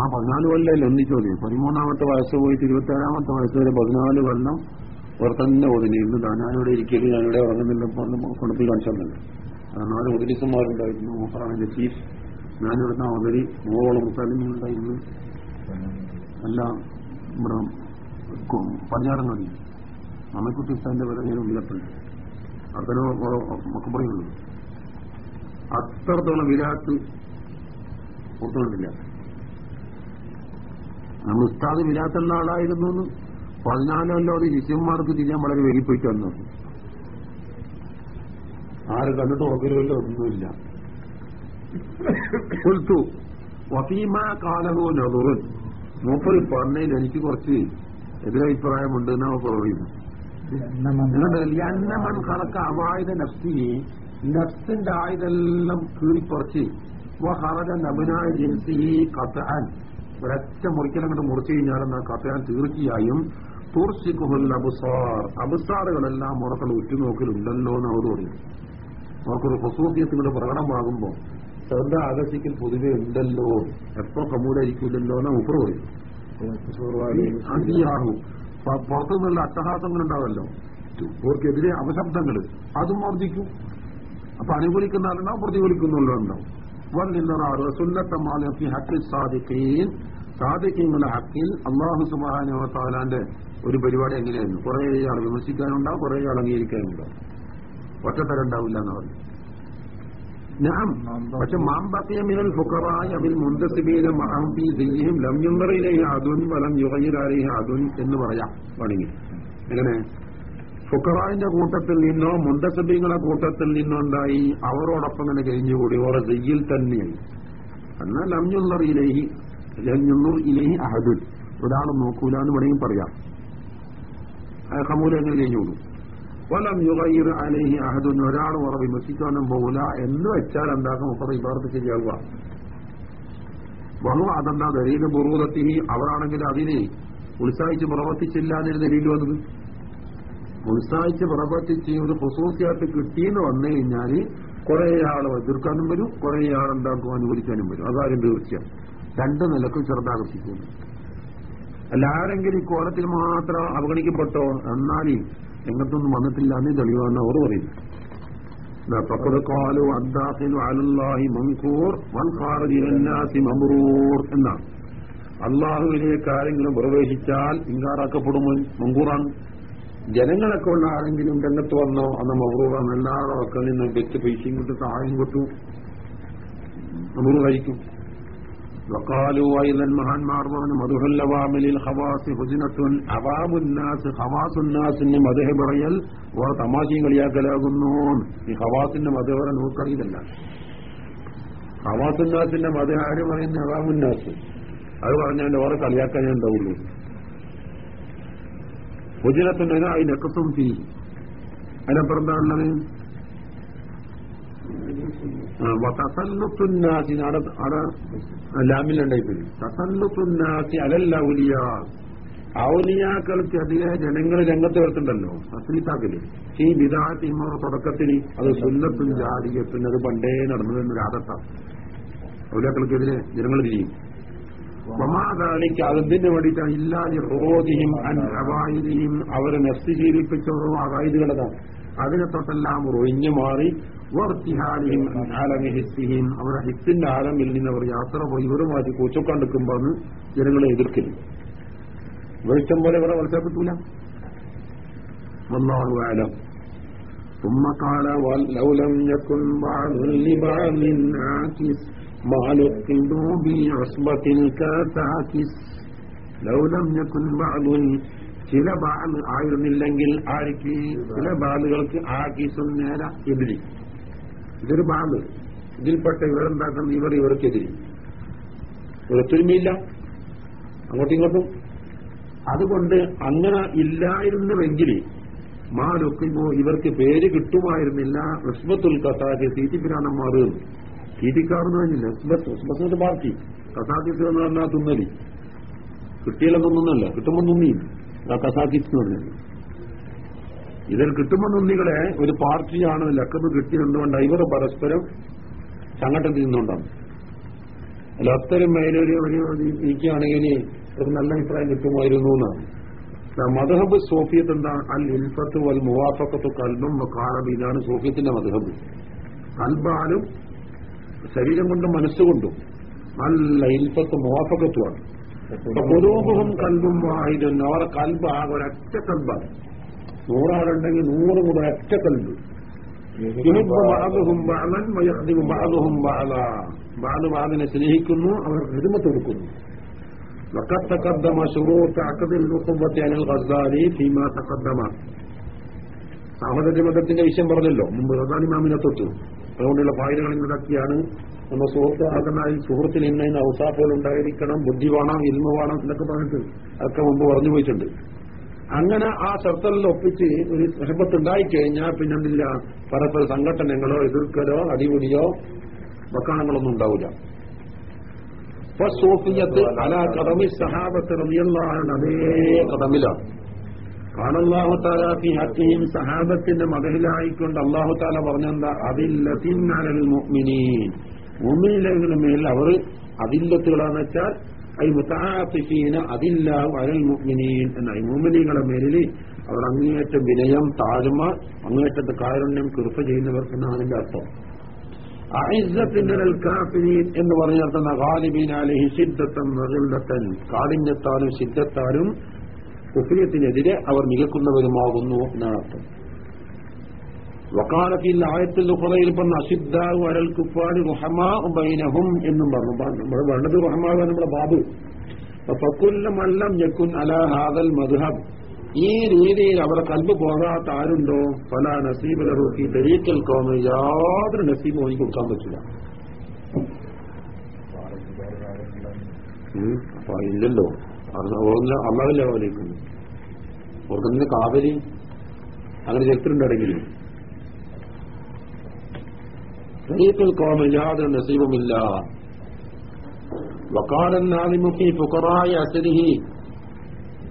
ആ പതിനാല് കൊല്ലമല്ലേ ഒന്നിച്ചോതി പതിമൂന്നാമത്തെ വയസ്സ് പോയിട്ട് ഇരുപത്തേഴാമത്തെ വയസ്സ് വരെ പതിനാല് കൊല്ലം പുറത്ത് തന്നെ ഓതിനി ഇന്ന് ഞാനിവിടെ ഇരിക്കലും ഞാനിവിടെ ഉറങ്ങുന്നില്ല കൊണ്ടുപോയി കാണിച്ചു നാല് മുദ്രിസന്മാരുണ്ടായിരുന്നു മൂപ്പറാണ് ലത്തീഫ്. ഞാനിവിടുന്ന് മുതലി മൂവോളം മുസാലിമുണ്ടായിരുന്നു എല്ലാം ഇവിടെ കൊ- പടിഞ്ഞാറങ്ങാടി അമ്മക്കുട്ടി ഉസ്താന്റെ വരെ ഞാൻ അത്തരം മക്കപ്പറയുള്ളൂ അത്രത്തോളം വിരാട്ട് ഒത്തുകൊണ്ടില്ല നമ്മൾ ഉസ്താദ് വിരാത്തുള്ള ആളായിരുന്നു പതിനാലോ അത് ശിഷ്യന്മാർക്ക് തിരിയാൻ വളരെ വരിപ്പോയിട്ട് വന്നു. ആര് കണ്ടിട്ട് ഓർക്കരുമല്ലോ ഒന്നുമില്ല. കൊൽത്തു വസീമ കാലഹോ നദുറൻ മൂപ്പർ പറഞ്ഞതിൽ എനിക്ക് കുറച്ച് എതിരഭിപ്രായമുണ്ട് എന്നാണ് പറയുന്നു അന്നമൻ കണക്ക് അവായുധ നഫ്സിനെ നഫ്സിന്റെ ആയുധെല്ലാം കീറിപ്പറച്ച് ഹറജ നബനായ ജൻസിഹി കത്താൻ ഒരൊറ്റ മുറിക്കലങ്ങോട്ട് മുറിച്ചു കഴിഞ്ഞാൽ എന്നാ കത്താൻ തീർച്ചയായും തൂർഷിക്കുഹുൽ അബുസാർ. അബുസാറുകളെല്ലാം ഉറക്കൾ ഉറ്റുനോക്കലുണ്ടല്ലോ എന്ന് അവർ പറയും. അവർക്കൊരു ഹൊസൂസിയത്തിലൂടെ പ്രകടമാകുമ്പോൾ ശ്രദ്ധ ആകർഷിക്കൽ പൊതുവെ ഉണ്ടല്ലോ. എപ്പോ കമൂലായിരിക്കില്ലല്ലോ എന്ന് ഉപ്പർ പറയും. പുറത്തുനിന്നുള്ള അട്ടഹാസങ്ങൾ ഉണ്ടാവല്ലോ അവർക്കെതിരെ അവശബ്ദങ്ങൾ അതും വർദ്ധിക്കും. അപ്പൊ അനുകൂലിക്കുന്ന ആളുണ്ടാവും പ്രതികൂലിക്കുന്നുള്ളൂ ഉണ്ടാവും വന്നിന്നറാറ് സുന്നത്തമാലി ഹക്കിൽ സാധിക്കുകയും സാധിക്കുങ്ങളുടെ ഹക്കിൽ അള്ളാഹു സുബാനുത്താലാന്റെ ഒരു പരിപാടി എങ്ങനെയായിരുന്നു? കുറെ ആൾ വിമർശിക്കാനുണ്ടാവും കുറെ ആൾ അംഗീകരിക്കാനുണ്ടാവും. ഒറ്റത്തരം ഉണ്ടാവില്ല എന്ന് പറഞ്ഞു ഞാൻ പക്ഷെ മാമ്പത്തിയമിനൽ ഫുക്കറായ അബിൽ മുന്തസിബീന മഹംഫി ദിയ്യയും ലം യുങ്കറിയിലെ അതുൻ വലം യുഗയിലാരെ അതുൻ എന്ന് പറയാം വേണമെങ്കിൽ. എങ്ങനെ? ഫുക്കറായിന്റെ കൂട്ടത്തിൽ നിന്നോ മുന്തസബീങ്ങളുടെ കൂട്ടത്തിൽ നിന്നോ ഉണ്ടായി അവരോടൊപ്പം തന്നെ കഴിഞ്ഞുകൂടി. ഓരോ ദിയിൽ തന്നെയായി. എന്നാൽ ലം യുന്നറിയിലേഹി ലം യുന്നൂർ ഇലേഹി അഹദുൻ. ഒരാൾ നോക്കൂല എന്ന് വേണമെങ്കിൽ പറയാം. കമൂല എങ്ങനെ കഴിഞ്ഞുകൂടും വലം യുഗൈർ അലഹി അഹദുൻ. ഒരാൾ ഉറ വിമർശിക്കാനും പോകില്ല എന്ന് വെച്ചാൽ എന്താക്കും? മുപ്പത് ഇബാർത്ത് ശരിയാവുക. വഹു അതെന്താ? ദലീല ബുറൂദത്തിനി അവരാണെങ്കിൽ അതിനെ ഉത്സാഹിച്ച് പ്രവർത്തിച്ചില്ല എന്നൊരു ദലീൽ വന്നത്. ഉത്സാഹിച്ച് പ്രവർത്തിച്ച് ഒരു ഹുസൂസിയായിട്ട് കിട്ടിയെന്ന് വന്നു കഴിഞ്ഞാൽ കുറെ ആൾ എതിർക്കാനും വരും കുറെ ആൾ എന്താക്കും? അനുകൂലിക്കാനും വരും. അതാരും തീർച്ചയാണ് രണ്ടു നിലക്കും ചെറുതാകർഷിക്കുന്നു എല്ലാരെങ്കിലും ഈ കോലത്തിൽ മാത്രം അവഗണിക്കപ്പെട്ടോ? എന്നാലും രംഗത്തൊന്നും വന്നിട്ടില്ല എന്ന് തെളിവാണ് അവർ പറയുന്നത്. എന്നാണ്. അള്ളാഹുവിലേക്ക് ആരെങ്കിലും പ്രവേശിച്ചാൽ ഇങ്കാറാക്കപ്പെടുമോ മങ്കൂറാണ് ജനങ്ങളൊക്കെ ഉള്ള ആരെങ്കിലും രംഗത്ത് വന്നോ? അന്ന് മബറൂറാണ് എല്ലാവരും ഒക്കെ നിന്ന് വെച്ച് പൈസയും കിട്ടും സഹായം കിട്ടും. കഴിക്കും وقالوا أيضا മഹാന്മാർ പറഞ്ഞു മധുഹൽ അവാമിലിൽ ഖവാസി ഹുസിനത്തുൻ അവാമുന്നാസ് ഖവാസുന്നാസിന് മധുഹ പറയൽ ഓർ തമാശയും കളിയാക്കലാകുന്നു ഈ ഖവാസിന്റെ മധുഹറ നോക്കറിയില്ല ഖവാസുന്നാസിന്റെ മധുഹ ആര് പറയുന്ന അവാമുന്നാസ് അത് പറഞ്ഞാൽ ഓറെ കളിയാക്കാനേ ഉണ്ടാവുള്ളൂ ഹുജിനത്തുൻ അതിന് നെക്കസും തീ അതിനപ്പുറം എന്താ ഉള്ളത് തസല്ലുത്തുന്നാസി അവിടെ ലാമിലുണ്ടായിപ്പോയി തസല്ലുത്തുന്നാസി അലല്ല ഔലിയ. അധികം ജനങ്ങൾ രംഗത്ത് വരുത്തുണ്ടല്ലോ അസ്ലിത്താക്കിൽ ഈ വിധാത്തിമോ തുടക്കത്തിൽ അത് സുന്നത്തും ജാതിയത്തും അത് പണ്ടേ നടന്നതെന്ന് രാധത്താണ് ഔലിയാക്കൾക്കെതിരെ ജനങ്ങൾ തിരിയും സമാധാനിക്ക് അതിന് വേണ്ടിയിട്ടാണ് ഇല്ലാതെ റോദിയും അവായുധിയും അവരെ നെസ്റ്റ് ശീലിപ്പിച്ചതോ അവായുധുകളതാണ് അതിനെ തൊട്ടെല്ലാം ഒഴിഞ്ഞു മാറി വർത്തിഹാലിയും ആലമിഹിസ്തിയും അവരുടെ ഹിത്തിന്റെ ആലമിൽ നിന്ന് അവർ യാത്ര പോയി ഇവരുമാറ്റി കൂച്ചൊക്കാണ്ടിരിക്കുമ്പോൾ ജനങ്ങളെ എതിർക്കില്ല ഇഷ്ടം പോലെ ഇവിടെ മത്സരപ്പെട്ടില്ല വല്ലാഹു ആലം ثم قال ولو لم يكن بعض لبعض عاكس ما لقدوا بعصبة الكاتاكس لو لم يكن بعض ചില ബാല് ആയിരുന്നില്ലെങ്കിൽ ആർക്ക് ചില ബാലുകൾക്ക് ആക്കിസും നേര എതിരി ഇതൊരു ബാൽ ഇതിൽപ്പെട്ട ഇവരെന്താക്കുന്ന ഇവർ ഇവർക്കെതിരി. ഒത്തൊരുമയില്ല അങ്ങോട്ടും ഇങ്ങോട്ടും. അതുകൊണ്ട് അങ്ങനെ ഇല്ലായിരുന്നുവെങ്കിൽ മാ മാലൊക്കുമ്പോ ഇവർക്ക് പേര് കിട്ടുമായിരുന്നില്ല. ഉസ്ബത്തുൽ കസാഖ് തീറ്റിപ്പിരാണന്മാർ തീറ്റിക്കാർന്ന് പറഞ്ഞില്ല ഉസ്ബത്ത് പാർട്ടി കസാഖിസ് എന്ന് പറഞ്ഞാൽ തുന്നലി. കിട്ടിയാലൊന്നും തിന്നല്ല കിട്ടുമ്പോ തിന്നിയില്ല ആ കസാഖിസ് എന്ന് പറഞ്ഞത് ഇതിൽ കിട്ടുമ്പോൾ നിങ്ങളെ ഒരു പാർട്ടിയാണ് ലക്കബ് കിട്ടിയതുകൊണ്ട് ഇവർ പരസ്പരം സംഘടന നിന്നുണ്ടാണ് അല്ല അത്തരം മേലൊരു നീക്കുകയാണെങ്കിൽ ഒരു നല്ല അഭിപ്രായം കിട്ടുമായിരുന്നു എന്നാണ് മധഹബ് സോഫിയത്ത് എന്താ? അൽ ഇൽഫത്ത് അൽ മുവാഫക്കത്ത് കൽബും കാലം ഇതാണ് സോഫിയത്തിന്റെ മധഹബ് കൽബാലും ശരീരം കൊണ്ടും മനസ്സുകൊണ്ടും നല്ല ഇൽഫത്ത് മുവാഫക്കത്തുമാണ് പൊതുവും കൽബും വാഹിദും അവരുടെ കൽബ് ആകെ ഒരൊറ്റ കൽബാണ്. നൂറാളുണ്ടെങ്കിൽ നൂറ് മുതൽ ഒറ്റ കൽബ് യുഹിബ്ബു ബഅദുഹും ബഅദൻ വയഖ്ദിമു ബഅദുഹും ബഅദാ ബഅദ് ബഅദിനെ സ്നേഹിക്കുന്നു അവർ ഹിദ്മത്ത് കൊടുക്കുന്നു وقد تقدم شروط عقد الأخوة عن الغزالي فيما تقدم സാമതന്റെ മതത്തിന്റെ വിഷയം പറഞ്ഞല്ലോ മുമ്പ് റസാലി മാമിനെ തൊട്ട് അതുകൊണ്ടുള്ള ഫായലുകൾ ഇന്നതൊക്കെയാണ് നമ്മൾ സുഹൃത്ത് ആകനായി സുഹൃത്തിൽ ഇന്ന ഇന്ന ഔസാഫുകൾ ഉണ്ടായിരിക്കണം ബുദ്ധി വേണം ഇൽമ വേണം എന്നൊക്കെ പറഞ്ഞിട്ട് അതൊക്കെ മുമ്പ് പറഞ്ഞു പോയിട്ടുണ്ട് അങ്ങനെ ആ ഷർത്തലിൽ ഒപ്പിച്ച് ഒരു കഴിഞ്ഞാൽ ഉണ്ടായിക്കഴിഞ്ഞാൽ പിന്നെന്തില്ല പരസ്പര സംഘടനകളോ എതിർക്കലോ അടിപൊളിയോ വക്കാണങ്ങളൊന്നും ഉണ്ടാവില്ല. ഇപ്പൊ സൂഫിയത്ത് അല കടമി സഹാബത്ത് റളിയല്ലാഹു അതേ കടമിലാണ് കാണല്ലാഹു താല ഫി ഹക്കിയും സഹാബത്തിന്റെ മതഹിലായിക്കൊണ്ട് അള്ളാഹു താല പറഞ്ഞെന്താ? അതില്ലത്തിന്നലൽ മുഅ്മിനീൻ. മുഅ്മിനീങ്ങളുടെ മേൽ അവർ അതില്ലത്തുകളാന്ന് വെച്ചാൽ മുത്താഫിഫീന അതില്ല വരൽ മുഅ്മിനീൻ എന്ന മുഅ്മിനീങ്ങളുടെ മേലിൽ അവർ അങ്ങേയറ്റം വിനയം താഴ്മ അങ്ങേയറ്റത്തെ കാരുണ്യം കൃപ ചെയ്യുന്നവർ എന്നാണ് അതിന്റെ അർത്ഥം. കാഫിരീൻ എന്ന് പറഞ്ഞിടത്തുന്ന ഗാലിബീൻ അലഹി സിദ്ധത്തൻ നഗില്ലത്തൻ കാഠിന്യത്താലും സിദ്ധത്താലും കുഫിയത്തിനെതിരെ അവർ മികക്കുന്നവരുമാകുന്നു എന്നാണ് അർത്ഥം. വക്കാലത്തിൽ ആയത്തിൽ പറഞ്ഞ അസിദ്ദാഹു അരൽ കുപ്പാടി റുഹമാ എന്നും പറഞ്ഞു. വേണ്ടത് റുഹമാവ് നമ്മുടെ ബാബു. ഫക്കുല്ലമല്ലം ഞെക്കുൻ അല ഹാദൽ മധുഹബ് ഈ രീതിയിൽ അവരെ കൽബ് പോകാത്ത ആരുണ്ടോ? പല നസീബലറുക്കി തെരീക്കൽ കോമ യാതൊരു നസീബും എനിക്ക് കൊടുക്കാൻ പറ്റില്ല. അപ്പൊ ഇല്ലല്ലോ. അവലേക്കുന്നു ഓർക്കുന്നതിന് കാവലി അങ്ങനെ തെരീക്കൽ കോമ യാതൊരു നസീബുമില്ല. വക്കാലൻ നാലിമുഖി ഫുക്കറായ അസരിഹി.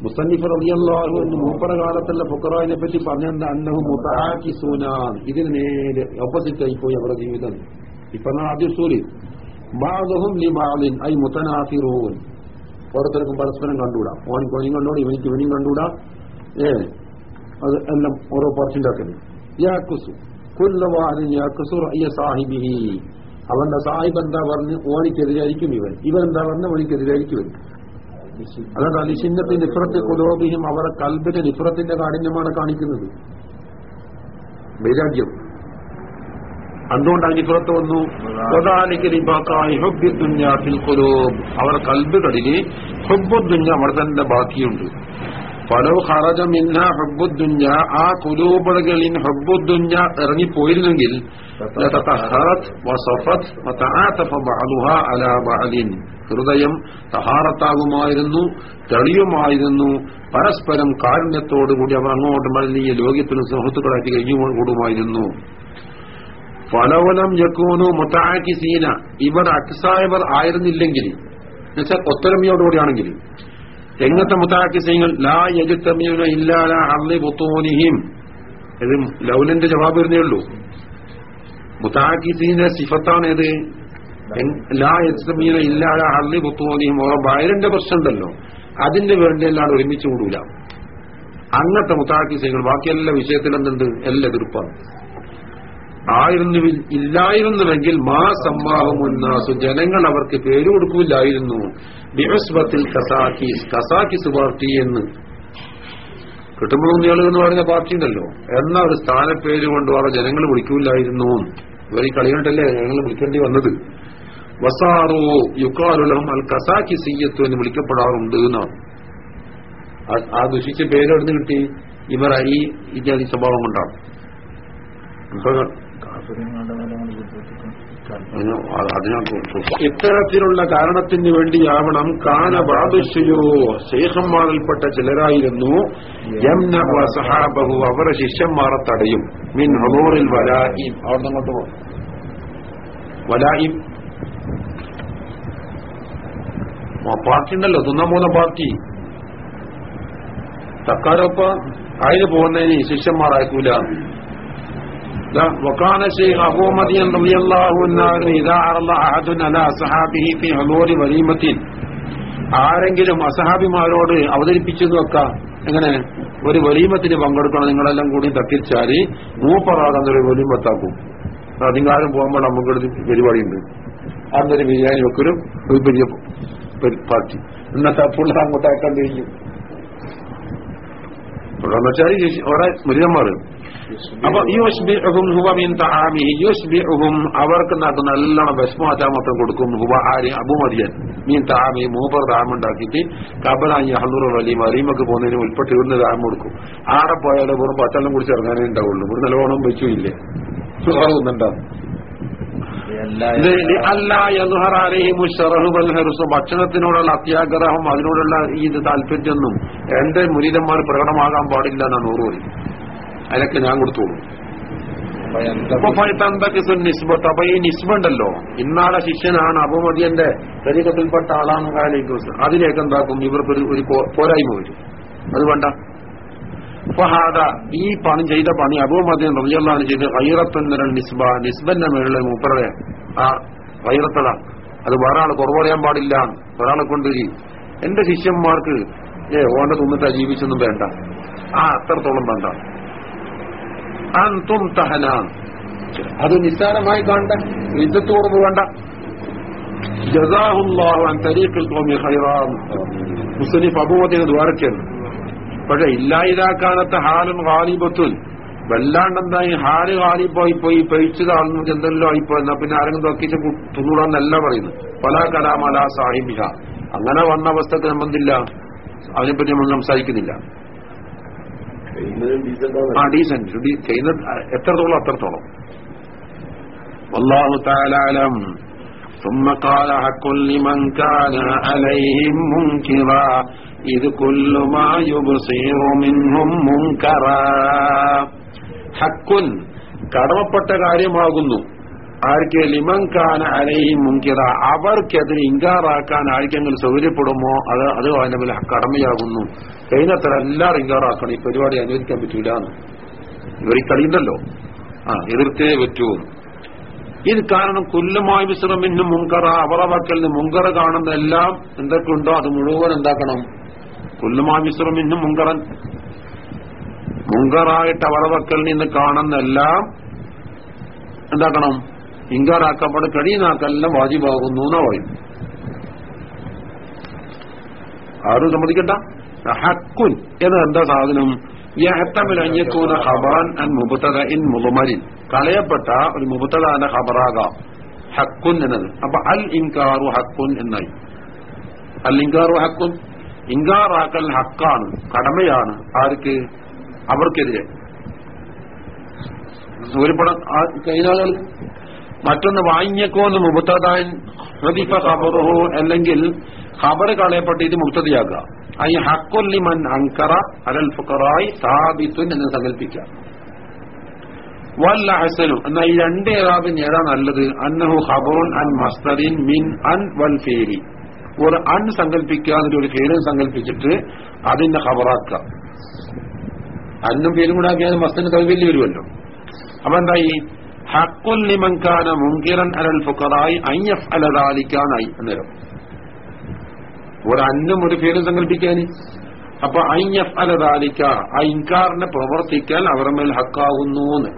മുസന്നിഫ് റളിയല്ലാഹു അൻഹു മൂപ്പറ കാലത്തുള്ള ഫുക്കറായിനെ പറ്റി പറഞ്ഞെന്താ? അന്നഹു മുതആകിസൂനാൻ ഇതിന് നേരെ ഓപ്പോസിറ്റ് ആയി പോയി അവരുടെ ജീവിതം. ഇപ്പൊ ആദ്യ സൂരി ബാദുഹും ലി ബാദിൻ ഐ മുതനാഫിറൂൻ. ഓരോരുത്തർക്കും പരസ്പരം കണ്ടുകൂടാ. ഓൻ കൊനിയും കണ്ടൂടാ ഇവനിക്ക് ഇവനും കണ്ടുകൂടാ. ഏ അത് എല്ലാം ഓരോ ആക്കുന്നു യാക്കുസു സാഹിബിഹി. അവന്റെ സാഹിബ് എന്താ പറഞ്ഞ്? ഓണിക്കെതിരായിരിക്കും ഇവൻ. ഇവൻ എന്താ പറഞ്ഞ? ഓണിക്കെതിരായിരിക്കും ഇവൻ. അലിഷിന്നത്തെ നിഫ്രത്തെ കുലോബിയും അവരുടെ കൽബിന്റെ നിഫ്രത്തിന്റെ കാഠിന്യമാണ് കാണിക്കുന്നത്. വൈരാഗ്യം. എന്തുകൊണ്ടാണ് നിഫ്രത്ത് വന്നു? അവരുടെ കൽബുകളിൽ ഹുബ്ബു ദുനിയ അവിടെ തന്നെ ബാക്കിയുണ്ട്. ഫലോ ഖറജ മിന്ന ഹുബ്ബു ദുനിയ ആ കുലൂബുകളിൽ ഹുബ്ബു ദുനിയ ഇറങ്ങിപ്പോയിരുന്നെങ്കിൽ ഹൃദയം തഹാറത്താകുമായിരുന്നു തെളിയുമായിരുന്നു പരസ്പരം കാരുണ്യത്തോടുകൂടി അവർ അങ്ങോട്ട് മലിനീയ ലോകത്തിനും സുഹൃത്തുക്കളാക്കി കഴിഞ്ഞു കൂടുമായിരുന്നു ഫലവലം യക്കൂനു മുത്താക്കിസീന ഇവർ അക്സായവർ ആയിരുന്നില്ലെങ്കിൽ എന്നുവെച്ചാൽ ഒത്തൊരുമയോടുകൂടിയാണെങ്കിൽ എങ്ങനത്തെ മുത്താക്കിസീങ്ങൾ ലാ യജുത്തമീന ഇല്ലാല അള്ളി പുത്തോനിഹിം ഇത് ലൗലിന്റെ ജവാബ് വരുന്നേ ഉള്ളൂ. മുത്താക്കിസീന്റെ സിഫത്താണ് ഏത് ലാ യജുത്തമീന ഇല്ലാല അള്ളി പുത്തോനിഹിം ഓരോ വയറിന്റെ പ്രശ്നമുണ്ടല്ലോ. അതിന്റെ വേണ്ടി എല്ലാം ഒരുമിച്ച് കൂടൂല. അങ്ങനത്തെ മുത്താക്കിസീങ്ങൾ ബാക്കി എല്ലാ വിഷയത്തിലും എന്തുണ്ട് എല്ലാം എതിർപ്പാണ്. ആയിരുന്നു ഇല്ലായിരുന്നുവെങ്കിൽ മാ സമ്മാഹമുന്നാസു ജനങ്ങൾ അവർക്ക് പേര് കൊടുക്കില്ലായിരുന്നു ബിഹസ്ബത്തിൽ കസാക്കിസ് കസാക്കിസ് പാർട്ടി എന്ന്. കിട്ടുമ്പോഴൊന്നിയാൾ എന്ന് പറഞ്ഞ പാർട്ടി ഉണ്ടല്ലോ. എന്ന ഒരു സ്ഥാനപ്പേര് കൊണ്ട് വേറെ ജനങ്ങൾ വിളിക്കൂലായിരുന്നു ഇവർ ഈ കളികണ്ടല്ലേ ഞങ്ങൾ വിളിക്കേണ്ടി വന്നത്? വസാറോ യുക്കാലുലഹം അൽ കസാക്കി സീയത്തു എന്ന് വിളിക്കപ്പെടാറുണ്ട് എന്നാണ്. ആ- ദുഷിച്ച പേര് എവിടുന്ന് കിട്ടി? ഇവർ ഈ ഇത്യാദി സ്വഭാവം കൊണ്ടാണ്. ഇത്തരത്തിലുള്ള കാരണത്തിന് വേണ്ടിയാവണം കാന ബാദുഷയോ ശേഷന്മാരിൽപ്പെട്ട ചിലരായിരുന്നു. യംന സഹാബഹു. അവരുടെ ശിഷ്യന്മാരെ തടയും. മിൻ ഹമോറിൽ വലായിം. അവിടെ അങ്ങോട്ട് പോകും വലായിം. പാർട്ടി ഉണ്ടല്ലോ തിന്നാൻ പോകുന്ന പാർട്ടി. സർക്കാരൊപ്പം അതിന് പോകുന്നതിന് ശിഷ്യന്മാരാക്കൂല وكان الشيخ أبو مدين رضي الله عنه إذا عرض أحد على أصحابه في حضور وليمة ആരെങ്കിലും അസഹാബിമാരോട് അവതരിപ്പിച്ചെന്ന് വെക്കാം എങ്ങനെ ഒരു വലീമത്തിന് പങ്കെടുക്കണം നിങ്ങളെല്ലാം കൂടി തക്കിച്ചാല് മൂപ്പറാകുന്ന ഒരു വലീമത്താക്കും അധികാരം പോകുമ്പോൾ നമുക്കൊരു പരിപാടിയുണ്ട് അന്നൊരു ബിരിയാണി വെക്കൊരു ഒരു വലിയ പ- പാർട്ടി ഇന്നത്തെ പുള്ള അങ്ങോട്ടേക്കാൻ കഴിഞ്ഞു എന്ന് വെച്ചാൽ ഓരോ മുരുകന്മാർ അപ്പൊ യുസ്ബിഉഹും ഹുവ മിൻ തആമിഹി യുസ്ബിഉഹും അവർക്ക് നടക്കുന്ന നല്ലോണം വിഷമാറ്റാൻ മാത്രം കൊടുക്കും. ഹുവ ആര് അബുമദിയൻ മീൻ താമി മൂപ്പർ ദാമുണ്ടാക്കിയിട്ട് കബലായി ഹദുറ അലീം അലീമൊക്കെ പോകുന്നതിന് ഉൾപ്പെട്ട് ഇവിടുന്ന് ദാമം കൊടുക്കും. ആടെ പോയാലും വെറും പച്ചെല്ലാം കുടിച്ച് ഇറങ്ങാനേ ഉണ്ടാവുള്ളൂ. ഇവിടെ നല്ലോണം വെച്ചു ഇല്ലേ ഹർസു. ഭക്ഷണത്തിനോടുള്ള അത്യാഗ്രഹം അതിനോടുള്ള ഈ താല്പര്യമൊന്നും എന്റെ മുരീതന്മാർ പ്രകടമാകാൻ പാടില്ല എന്നാണ് നൂറ് പറയും. അതിനൊക്കെ ഞാൻ കൊടുത്തോളൂ. അപ്പൊ ഈ നിസ്ബ ഉണ്ടല്ലോ ഇന്നാളെ ശിഷ്യനാണ് അബുമതിയന്റെ ശരീരത്തിൽപ്പെട്ട ആളാണ് കാലിക്കോസ് അതിലേക്ക് എന്താക്കും? ഇവർക്ക് ഒരു- പോരായ്മ വരും. അത് വേണ്ട. ഫഹാദ ഈ പണി ചെയ്ത പണി അബൂമദ്യൻ റബിയല്ലാന്ന് ചെയ്ത് ഹൈറത്തുന്നരൽ നിസ്ബ. നിസ്ബന്റെ മേളിലെ മൂപ്പരുടെ ആ വൈറത്തട അത് വേറെ ആൾ കുറവ് പറയാൻ പാടില്ല. ഒരാളെ കൊണ്ടുവരി എന്റെ ശിഷ്യന്മാർക്ക് ഏ ഓന്റെ തുന്നിട്ട് ജീവിച്ചൊന്നും വേണ്ട. ആ അത്രത്തോളം വേണ്ട. അന്തും തഹനാൻ അത് നിസ്സാരമായി കാണണ്ട യുദ്ധത്തോട് വേണ്ട. ജസാഹുല്ലാഹു അൻ തരീഖിൽ ഖൗമി ഖൈറാൻ. മുസ്ലിഫ് അബൂമദ്യന് ദ്വാരക്കാണ് പക്ഷെ ഇല്ലായിതാക്കാനത്തെ ഹാലും ഹാലിബത്തുൻ. വല്ലാണ്ടെന്തായി ഹാൽ ഹാലിപ്പോയി പോയി പഴിച്ചു എന്തെല്ലോ ആയിപ്പോ എന്നാ പിന്നെ ആരെങ്കിലും തൊക്കിച്ച് തുന്നൂടാന്നല്ല പറയുന്നു പല കലാമല സാഹിബിക അങ്ങനെ വന്ന അവസ്ഥക്ക് നമ്മന്തില്ല അതിനെപ്പറ്റി നമ്മൾ സംസാരിക്കുന്നില്ല. ആ ഡീസന്റ് ചെയ്യുന്നത് എത്രത്തോളം അത്രത്തോളം والله تعالى أعلم ثم قال حق لمن كان عليهم منكرا إذ كل ما يبصر منهم منكرا حق കടമപ്പെട്ട കാര്യമാകുന്നു ആർക്ക് ലിമൻ കാന അലൈഹി മുൻകിറ? അവർക്കെതിരെ ഇൻകാറാക്കാൻ ആർക്കെങ്കിലും സൗകര്യപ്പെടുമോ? അത് അത് അതിന്റെ മേലെ കടമയാകുന്നു. കഴിഞ്ഞത്ര എല്ലാവരും ഇൻകാറാക്കണം. ഈ പരിപാടി അനുവദിക്കാൻ പറ്റൂല ഇവർ കളിയുണ്ടല്ലോ ആ എതിർത്തേ പറ്റൂ. ഇത് കാരണം കുല്ലമായ വിശ്രമിന് മുങ്കറ അവറ വക്കലിന് മുങ്കറ കാണുന്ന എല്ലാം എന്തൊക്കെയുണ്ടോ അത് മുഴുവൻ എന്താക്കണം? കുല്ലമായ വിശ്രമിന് മുങ്കറൻ മുങ്കറായിട്ട് അവറ ഇന്ന് കാണുന്ന എല്ലാം എന്താക്കണം? ഇങ്കാറാക്കപ്പെടെ കഴിയുന്നാക്കെല്ലാം വാജിബാകുന്നു എന്നാ പറയും ആരും സമ്മതിക്കട്ട ഹക്കുൻ എന്ന് എന്താ സാധനം? യഹത്തമിൽ ഹബാൻ അൻ മുബത്തത ഇൻ മുതുമരിൻ കളയപ്പെട്ട ഒരു മുബത്തതാന്റെ ഖബറാകാം ഹക്കുൻ എന്നത്. അപ്പൊ അൽ ഇൻകാറു ഹക്കുൻ എന്നായി. അൽ ഇൻകാറു ഹക്കുൻ? ഇൻകാറാക്കൽ ഹക്കാണ്. കടമയാണ്. ആർക്ക്? അവർക്കെതിരെ. സൂര്യപ്പടം കഴിഞ്ഞാളുകൾ മറ്റൊന്ന് വാങ്ങിയക്കോന്ന് മുബത്തതാൻ ഹൃദിഫ ഖബറുഹു അല്ലെങ്കിൽ ഖബർ കളയപ്പെട്ട് ഇത് മുക്തതയാക്കുക ഐ ഹക്കൊല്ലിമൻ അങ്കറ അലൽ ഫുക്കറായി സാബിത്തുൻ എന്ന് സങ്കല്പിക്കുക വല്ല ഹസനു എന്നാൽ ഈ രണ്ട് ഏതാവിന് ഏതാ നല്ലത്? അന്നഹു ഖബറുൻ അൻ മസ്തറിൻ മിൻ അൻ വൽ ഫേരി ഒരു അൻ സങ്കല്പിക്കുക എന്നിട്ട് ഒരു ഫേരും സങ്കല്പിച്ചിട്ട് അതിന്റെ ഖബറാക്കുക. അന്നും പേരും കൂടെ ആക്കിയാൽ മസ്തിന് തൗവല്യ വരുമല്ലോ. അപ്പൊ എന്തായി? ഹക്കുല്ലിമൻകാന മുങ്കിറൻ അലൽ ഫുക്കറായി അയ്യഫ് അലതാലിക്കാനായി അന്നേരം. ഒരു അന്നും ഒരു പേരും സങ്കല്പിക്കാന് അപ്പൊ അയ്യഫ് അലതാലിക്ക ആ പ്രവർത്തിക്കാൻ അവരുടെ മേൽ ഹക്കാവുന്നു എന്ന്.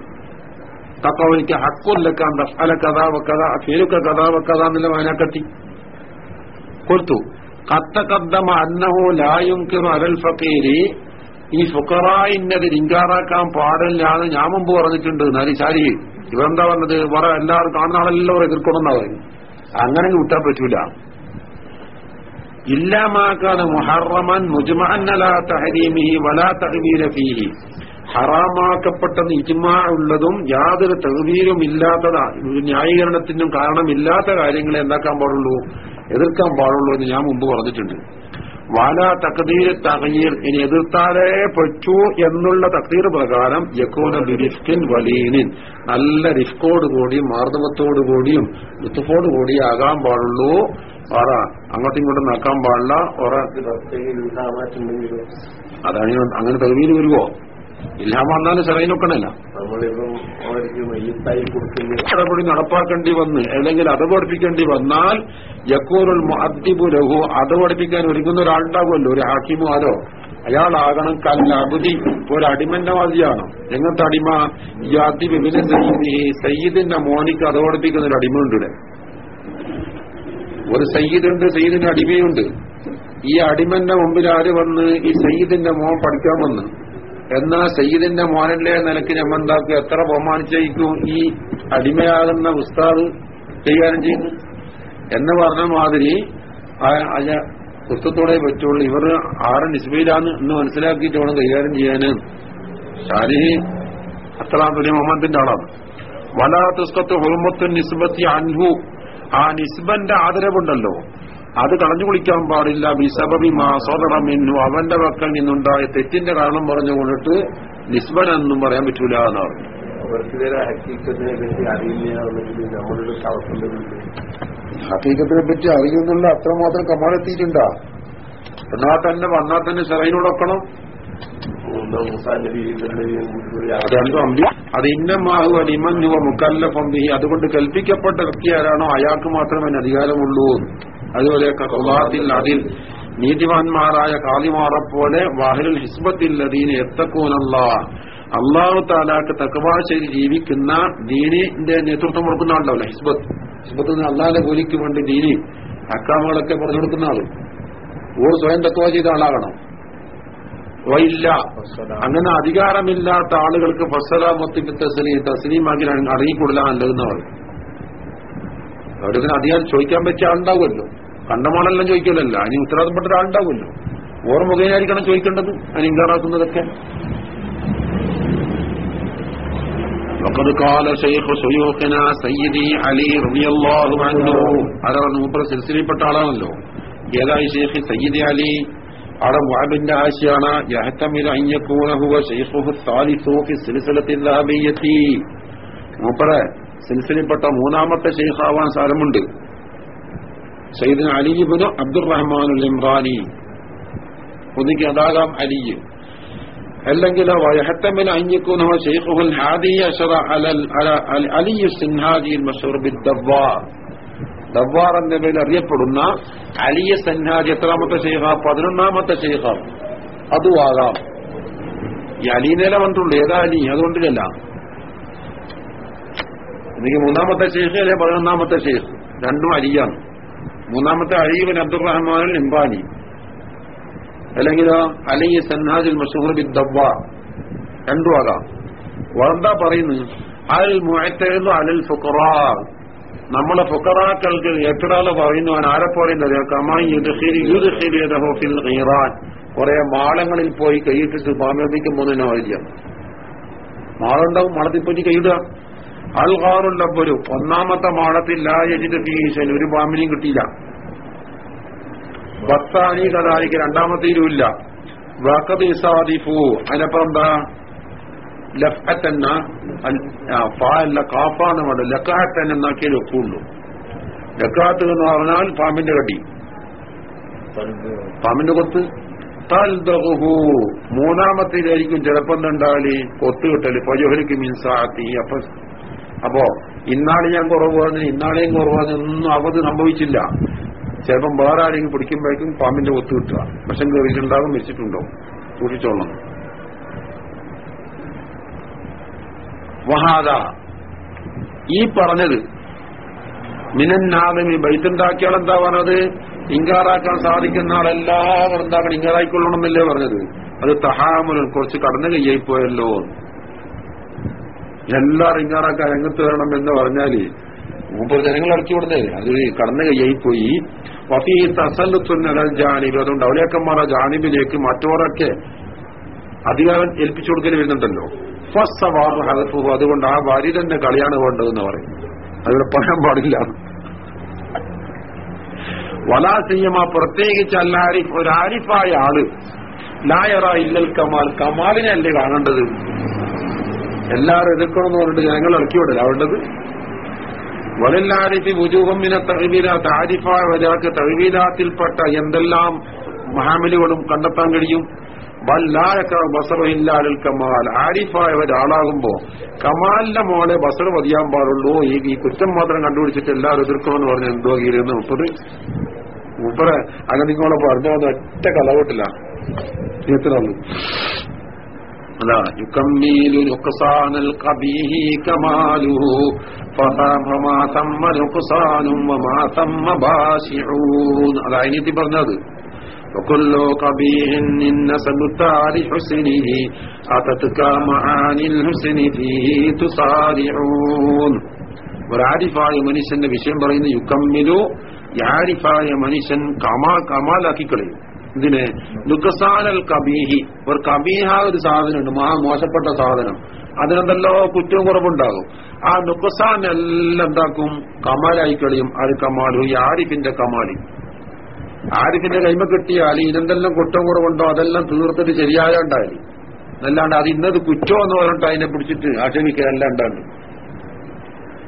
തക്കവനിക്ക് ഹക്കുല്ലക്കാൻ കഥാ വക്കഥ പേരൊക്കെ കഥാ വക്കഥ എന്നുള്ള മാനാക്കത്തി കൊടുത്തു. കത്ത കദ്ദമ അന്നഹോ ലായുങ്കിറു അലൽ ഫക്കീരി ഈ ഫുക്കറായിന്നത് ഇൻകാറാക്കാൻ പാടില്ലാന്ന് ഞാൻ മുമ്പ് പറഞ്ഞിട്ടുണ്ട്. നരിശാരി ഇവരെന്താ പറഞ്ഞത്? വേറെ എല്ലാവരും കാണുന്ന ആളെല്ലാവരും എതിർക്കണമെന്നാ പറയും അങ്ങനെ വിട്ടാൻ പറ്റൂല. ഇല്ലാമാക്കാണ് മുഹറമൻ മുജ്മഅന്നല തഹരീമിഹി വലാ തഹവീര ഫീഹി. ഹറാമാക്കപ്പെട്ടത് ഇജ്മാ ഉള്ളതും യാതൊരു തഹ്വീരും ഇല്ലാത്തതാ ന്യായീകരണത്തിനും കാരണമില്ലാത്ത കാര്യങ്ങളെ എന്താക്കാൻ പാടുള്ളൂ? എതിർക്കാൻ പാടുള്ളൂ എന്ന് ഞാൻ മുമ്പ് പറഞ്ഞിട്ടുണ്ട്. വാല തക്തീർ തകീർ ഇനി എതിർത്താലേ പറ്റൂ എന്നുള്ള തക്തീർ പ്രകാരം യക്കോന ബിരിഫ്കിൻ വലീനിൻ. നല്ല റിഫ്കോട് മാർദ്ദവത്തോടുകൂടിയും മാർദ്ദവത്തോടു കൂടിയും ലുത്തുഫോട് കൂടി ആകാൻ പാടുള്ളൂ. പറ അങ്ങോട്ടും ഇങ്ങോട്ടും നടക്കാൻ പാടില്ല. അതാണ് അങ്ങനെ തെളിവിൽ വരുവോ? ഇല്ലാൻ വന്നാലും ചെറിയനൊക്കണല്ല നടപടി നടപ്പാക്കേണ്ടി വന്ന് അല്ലെങ്കിൽ അത് പഠിപ്പിക്കേണ്ടി വന്നാൽ യക്കൂറുൽ മുഅദ്ദിബു ലഹു അത് പഠിപ്പിക്കാൻ ഒരുങ്ങുന്ന ഒരാളുണ്ടാകുമല്ലോ ഒരു ഹാക്കിമോ ആരോ അയാളാകണം കല്ലബുദി ഒരു അടിമന്റെ വാദിയാണ് എങ്ങനത്തെ അടിമ? യാതി വിപിന സയ്യിദി സയ്യിദിന്റെ മോനിക്ക് അത് പഠിപ്പിക്കുന്ന ഒരു അടിമയുണ്ട് ഇവിടെ. ഒരു സയ്യിദുണ്ട് സയ്യിദിന്റെ അടിമയുണ്ട്. ഈ അടിമന്റെ മുമ്പിൽ ആര് വന്ന് ഈ സയ്യിദിന്റെ മോൻ പഠിക്കാൻ വന്ന്? എന്നാ സയ്യിദിന്റെ മോനല്ലേ നിലയ്ക്ക് ഞമ്മണ്ടാക്കി എത്ര ബഹുമാനിച്ചേക്കും ഈ അടിമയാകുന്ന ഉസ്താദ് കൈകാര്യം ചെയ്യുന്നു എന്ന് പറഞ്ഞ മാതിരി അയ പുസ്തകത്തോടെ പറ്റുള്ളൂ ഇവർ ആറ് നിസ്ബയിലാന്ന് എന്ന് മനസ്സിലാക്കിയിട്ട് വേണം കൈകാര്യം ചെയ്യാന്. ഷാരിഹി തുല്യ മുഹമ്മദിന്റെ ആളാണ്. വലാ തുസ്കത്ത് ഹുർമത്തുൻ നിസ്ബത്തി അൻഹു. ആ നിസ്ബന്റെ ആദരവുണ്ടല്ലോ. അത് കളഞ്ഞു കുളിക്കാൻ പാടില്ല. ബിസബബി മാസോദറമിന്നു അവന്റെ പക്കൽ നിന്നുണ്ടായ തെറ്റിന്റെ കാരണം പറഞ്ഞുകൊണ്ടിട്ട് നിസ്ബൻ എന്നും പറയാൻ പറ്റൂല എന്ന് പറഞ്ഞു. അറിയില്ല. ഹക്കീക്കത്തിനെ പറ്റി അറിയുന്നുള്ള അത്രമാത്രം കമാലെത്തിയിട്ടുണ്ടാ? എന്നാ തന്നെ വന്നാൽ തന്നെ അമ്പി അത് ഇന്നമാഹു അലിമൻ മുക്കല്ലഫം ബിഹി. അതുകൊണ്ട് കൽപ്പിക്കപ്പെട്ട വ്യക്തി ആരാണോ അയാൾക്ക് മാത്രമേ അധികാരമുള്ളൂ. അതുപോലെ കൊള്ളാത്തിൽ അതിൽ നീതിവാന്മാരായ കാളിമാറെ പോലെ വാഹിലുൽ ഹിസ്ബത്തിൽ അദീന് എത്തക്കൂനല്ല അള്ളാഹു താലാക്ക് തക്കവാശരി ജീവിക്കുന്ന ദീനിന്റെ നേതൃത്വം കൊടുക്കുന്ന ആളുണ്ടാവില്ല ഹിസ്ബത്ത്. ഹിസ്ബത്ത് അല്ലാതെ കൂലിക്ക് വേണ്ടി ദീനി അക്രമങ്ങളൊക്കെ പറഞ്ഞു കൊടുക്കുന്ന ആൾ. ഓർ സ്വയം തക്കവ ചെയ്ത ആളാകണം. ഇല്ല അങ്ങനെ അധികാരമില്ലാത്ത ആളുകൾക്ക് ഫസലാമത്തിന്റെ തസ്ലീം തസ്ലീമാക്കി അറിയിക്കൊടുല്ല നല്ലതെന്ന് പറയും അവരിതിന് അധികാരം ചോദിക്കാൻ പറ്റിയ ആളുണ്ടാവുമല്ലോ. കണ്ടമാണെല്ലാം ചോദിക്കലല്ല. അതിന് ഉത്തരവാദപ്പെട്ട ഒരാളുണ്ടാവുമല്ലോ. ഓർ മുഖേനായിരിക്കണം ചോദിക്കേണ്ടത്. അതിന് ഇൻകാറാക്കുന്നതൊക്കെ. وقد قال شيخ شيوخنا سيدي علي رضي الله عنه ആരാണ് മൂപ്പറ സിൽസിലയിൽപ്പെട്ട ആളാണല്ലോ ഏതായി ഷെയ്ഖ് സയ്യിദ് അലി അവിടെ മുഅബിന്റെ ആശയാണ് യഹ്തമിൽ അയ്യക്കൂന ഹുവ ഷെയ്ഖുഹു സാലിസു ഫി സിൽസിലത്തിൽ ദഹബിയ്യത്തി മൂപ്പറ സിൽസിലയിൽപ്പെട്ട മൂന്നാമത്തെ ഷെയ്ഖാവാൻ സാരമുണ്ട് സയ്യിദിന് അലിബിന് അബ്ദുറഹ്മാൻ ഇമ്രാനി ഒന്നിക്ക് അതാകാം അലി അല്ലെങ്കിൽ വയഹത്തമിൽ അഞ്ഞിക്കുന്ന ഷെയ്ഖുൽ ഹാദി അഷറ അലൽ അല- സിൻഹാദി മഷൂർ ബി ദവ്വാർ. ദവ്വാർ എന്ന പേരിൽ അറിയപ്പെടുന്ന അലിയ സന്നാജ് എത്രാമത്തെ ഷെയ്ഖ പതിനൊന്നാമത്തെ ഷെയ്ഖ അതും ആകാം ഈ അലീനേല വന്നിട്ടുള്ളൂ ഏതാ അലി? അതുകൊണ്ടില്ല എനിക്ക് മൂന്നാമത്തെ ഷെയ്ഖ് അല്ലെ? പതിനൊന്നാമത്തെ ഷെയ്ഖ് രണ്ടും അലിയാണ്. മൂന്നാമത്തെ അലീബിൻ അബ്ദുറഹ്മാൻ ഇംബാനി അല്ലെങ്കിലോ അല്ലെങ്കിൽ സന്നാജിൽ മഷൂർ ബിൻ രണ്ടും ആകാം പറയുന്നു പറയുന്നത്? അൽ മുഅത്തഹിദു അലൽ ഫുഖറാ. നമ്മളെ ഫുഖറാക്കൾക്ക് എത്രയാൾ പറയുന്നു അവൻ ആരെ പറയുന്നത്? ഖീറാൻ. കുറെ മാളങ്ങളിൽ പോയി കൈയിട്ടിട്ട് പാമ്പേപ്പിക്കും പോകുന്നതിനോ വൈദ്യം മാളുണ്ടാവും മാളത്തിൽ പോയി കൈയിടുക. അൽഹാറുള്ളപ്പൊരു ഒന്നാമത്തെ മാളത്തിൽ ലാ ലായജിത് ഫീസൻ ഒരു പാമ്പിനെയും കിട്ടിയില്ല. ബത്താനി കഥാലിക്ക് രണ്ടാമത്തേലും ഇല്ല വഖദ് ഇസാദിഫു. അതിനപ്പുറം എന്താ? ലഫ്അത്തന്ന ഫാല്ല കാഫാന്ന് എന്നാക്കിയേ ഒക്കുള്ളൂ ലക്കാത്ത് എന്ന് പറഞ്ഞാൽ പാമ്പിന്റെ കടി. പാമ്പിന്റെ കൊത്ത്. തൽദഹു മൂന്നാമത്തേലായിരിക്കും ചിലപ്പം എന്താണ്ടാൽ കൊത്ത് കിട്ടൽ. പജോഹരിക്ക് മീൻസാത്തി അപ്പൊ അപ്പോ ഇന്നാളെ ഞാൻ കുറവ് പറഞ്ഞു ഇന്നാളെയും കുറവ് പറഞ്ഞു ഒന്നും അവത് സംഭവിച്ചില്ല. ചിലപ്പം വേറെ ആരെങ്കിലും പിടിക്കുമ്പോഴേക്കും പാമ്പിന്റെ ഒത്തു കിട്ടുക. വിഷം കയറിയിട്ടുണ്ടാകും വെച്ചിട്ടുണ്ടോ സൂക്ഷിച്ചോളണം. വഹാദ. ഈ പറഞ്ഞത് മിനന്നാദമി ബൈത്തുണ്ടാക്കിയാൾ എന്താ പറഞ്ഞത്? ഇങ്കാറാക്കാൻ സാധിക്കുന്ന ആളെല്ലാവരും എന്താക്കണം ഇങ്ങാറായിക്കൊള്ളണമെന്നല്ലേ പറഞ്ഞത്? അത് തഹാമുലൻ കുറച്ച് കടന്നു കയ്യായി പോയല്ലോ എല്ലാവരും ഇങ്ങാറാക്കാൻ രംഗത്ത് വരണം എന്ന് പറഞ്ഞാൽ മൂപ്പർ ജനങ്ങൾ ഇറക്കി വിടുന്നേ. അത് കടന്നു കയ്യായി പോയി വഫീ തസല്ലുത്തുന്നൽ ജാനിബ്. അതുകൊണ്ട് അവലേക്കന്മാർ ആ ജാനിബിലേക്ക് മറ്റോരൊക്കെ അധികാരം ഏൽപ്പിച്ചു കൊടുക്കൽ വരുന്നുണ്ടല്ലോ. ഫസ്റ്റ് വാർ ഹദഫു അതുകൊണ്ട് ആ വരി തന്നെ കളിയാണ് വേണ്ടതെന്ന് പറയും. അതിവിടെ പറയാൻ പാടില്ല. വലാസിയമ പ്രത്യേകിച്ച് അല്ലാരിഫ് ഒരു ആരിഫായ ആൾ. ലായറ ഇല്ലൽ കമാൽ. കമാലിനെ അല്ലേ കാണേണ്ടത്? എല്ലാവരും എതിർക്കണമെന്ന് പറഞ്ഞിട്ട് ജനങ്ങൾ ഇറക്കി വിടല വലല്ലാരിഫി വുജൂഹമ്മിന തഹവീല താരിഫായ ഒരാൾക്ക് തകവീലാത്തിൽപ്പെട്ട എന്തെല്ലാം മഹാമിലുകളും കണ്ടെത്താൻ കഴിയും? വല്ലായക്ക ബസറില്ലാലിൽ കമാൽ. ആരിഫായ ഒരാളാകുമ്പോ കമാലിന്റെ മോളെ ബസർ പതിയാൻ പാടുള്ളൂ. ഈ ഈ കുറ്റം മാത്രം കണ്ടുപിടിച്ചിട്ട് എല്ലാവരും എതിർക്കുമെന്ന് പറഞ്ഞ എന്തോ കീരുന്ന മുപ്പത്? മുപ്പത്. അങ്ങനെ നിങ്ങളെ പറഞ്ഞു ഒറ്റ കലവട്ടില്ല എത്രയുള്ളൂ അതാ യുക്കമ്മീലു നുക്സാനൽ കബീഹി കമാലുഹു ഫമാ തമ്മ നുക്സാനും വമാ തമ്മ ബാശിഊൻ അതാ ഇനിത്തി പറഞ്ഞത് وكل قبيح إن نسبت لحسنه أتتك معاني الحسن فيه تصارعون ഒരാരിഫായ മനുഷ്യന്റെ വിഷയം പറയുന്ന യുക്കമ്മിലു യാരിഫായ മനുഷ്യൻ കമാ കമാലാക്കി കളയും ഇതിന് ലുക്കസാനൽ കബീഹി. ഒരു കബീഹ ഒരു സാധനമുണ്ട് മഹാ മോശപ്പെട്ട സാധനം. അതിനെന്തല്ലോ കുറ്റവും കുറവുണ്ടാകും. ആ നുക്കസാൻ എല്ലാം എന്താക്കും? കമാലായി കളിയും. അത് കമാലു ഈ ആരിഫിന്റെ കമാലി ആരിഫിന്റെ കൈമ കിട്ടിയാൽ ഇതെന്തെല്ലാം കുറ്റം കുറവുണ്ടോ? അതെല്ലാം തീർത്തിട്ട് ശരിയായോണ്ടായി അല്ലാണ്ട് അത് ഇന്നത് കുറ്റോ എന്ന് പറഞ്ഞിട്ട് അതിനെ പിടിച്ചിട്ട് ആക്ഷേപിക്കുക ഉണ്ടാണ്ട്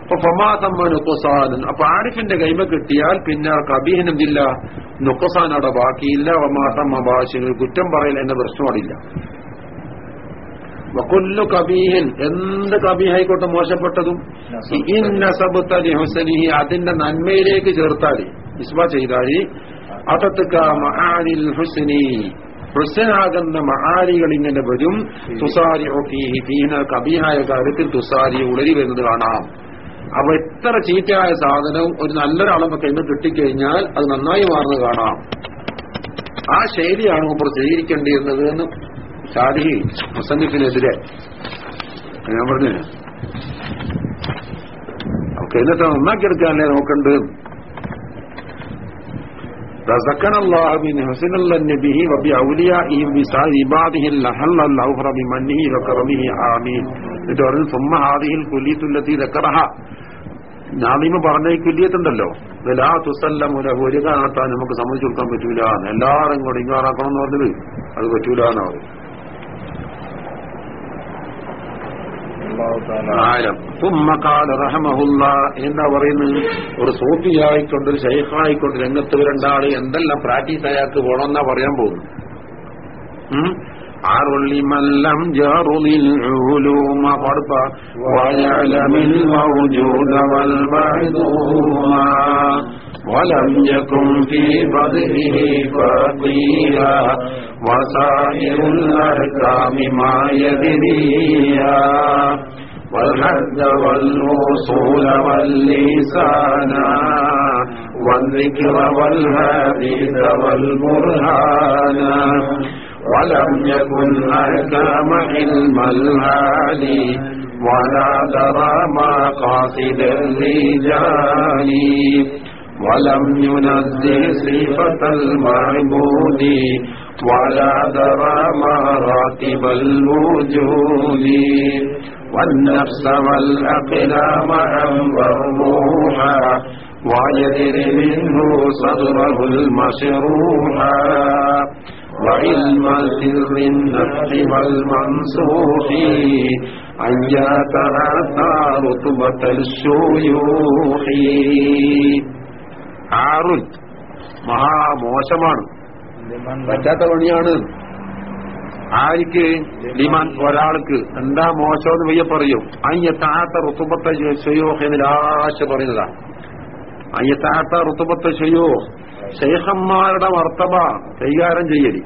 അപ്പൊ അപ്പൊ ആരിഫിന്റെ കൈമ കിട്ടിയാൽ പിന്നെ കബീഹൻ എന്തില്ല? നുക്കസാൻ അവിടെ ബാക്കിയില്ല. വമാസമ്മ ഭാഷകൾ കുറ്റം പറയൽ എന്ന പ്രശ്നമാടില്ല വക്കൊല്ലു കബീഹൻ. എന്ത് കബീഹായിക്കോട്ടെ മോശപ്പെട്ടതും? അതിന്റെ നന്മയിലേക്ക് ചേർത്താൽ ഇസ്മ ചെയ്താൽ അതത്തുക മഹാനിൽ ഹുസനി. ഹുസനാകുന്ന മഹാരികൾ ഇങ്ങനെ വരും. തുസാരി കബീഹായ കാര്യത്തിൽ തുസാരി ഉളരി വരുന്നത് കാണാം. അപ്പൊ എത്ര ചീത്തയായ സാധനവും ഒരു നല്ലൊരാളെ കൈമ കിട്ടിക്കഴിഞ്ഞാൽ അത് നന്നായി മാറുന്നത് കാണാം ആ ശൈലിയാണ് മുമ്പ് സ്വീകരിക്കേണ്ടിയിരുന്നത് എന്ന് ഷാദി മുസന്നിഫിനെതിരെ ഞാൻ പറഞ്ഞു അവർക്ക് എന്നിട്ട് നന്നാക്കിയെടുക്കാനല്ലേ നോക്കണ്ട് رزقنا الله من حسن الظن به وبأوليائه بسائر عباده لحل الأوفر بمنه وكرمه آمين എന്നിട്ട് പറഞ്ഞു ثم هذه الكلية التي ذكرها നാദിമ പറഞ്ഞ ഈ കുല്യത്തുണ്ടല്ലോ ലാ തുസല്ലമുലഹു ഒരു കാരണത്താൽ നമുക്ക് സമ്മതിച്ചു കൊടുക്കാൻ പറ്റൂല. എല്ലാവരും കൂടെ ഇങ്ങാറാക്കണം എന്ന് പറഞ്ഞത് അത് പറ്റൂല എന്നാ പറയും എന്താ പറയുന്നത്? ഒരു സൂഫിയായിക്കൊണ്ട് ഒരു ഷെയ്ഖായിക്കൊണ്ട് രംഗത്ത് വരണ്ടാൾ എന്തെല്ലാം പ്രാക്ടീസ് അയാൾക്ക് പോകണമെന്നാ പറയാൻ പോകുന്നു عرل من لم ويعلم الموجود والمعدوم ولم يكن في بدره فقيرا وسائر الأحكام ما يدريا والحد والوصول واللسان والذكر والحديث والبرهان ولم يكن أحكام علم الهادي ولا درى مقاصد الرجال. ولم ينزه صفة المعبود ولا درى مراتب الوجود. والنفس والأقلام أنبروها ويدر منه صدره المشروحا. وعلم سر النفس والمنسوخ أن يتأتى رتبة الشيوخ ആറുൻ മഹാമോശമാണ് പറ്റാത്ത പണിയാണ് ആർക്ക് ലിമാൻ ഒരാൾക്ക് എന്താ മോശം എന്ന് വയ്യ പറയും അയ്യത്താത്ത റുത്തുബത്തെ ഷെയ്യോഹ് എന്ന് ലാശ പറയുന്നതാ അയ്യത്താത്ത റുത്തുബത്തെ ഷെയ്യോ ഷെയ്ഖന്മാരുടെ മർത്തബ കൈകാര്യം ചെയ്യൽ.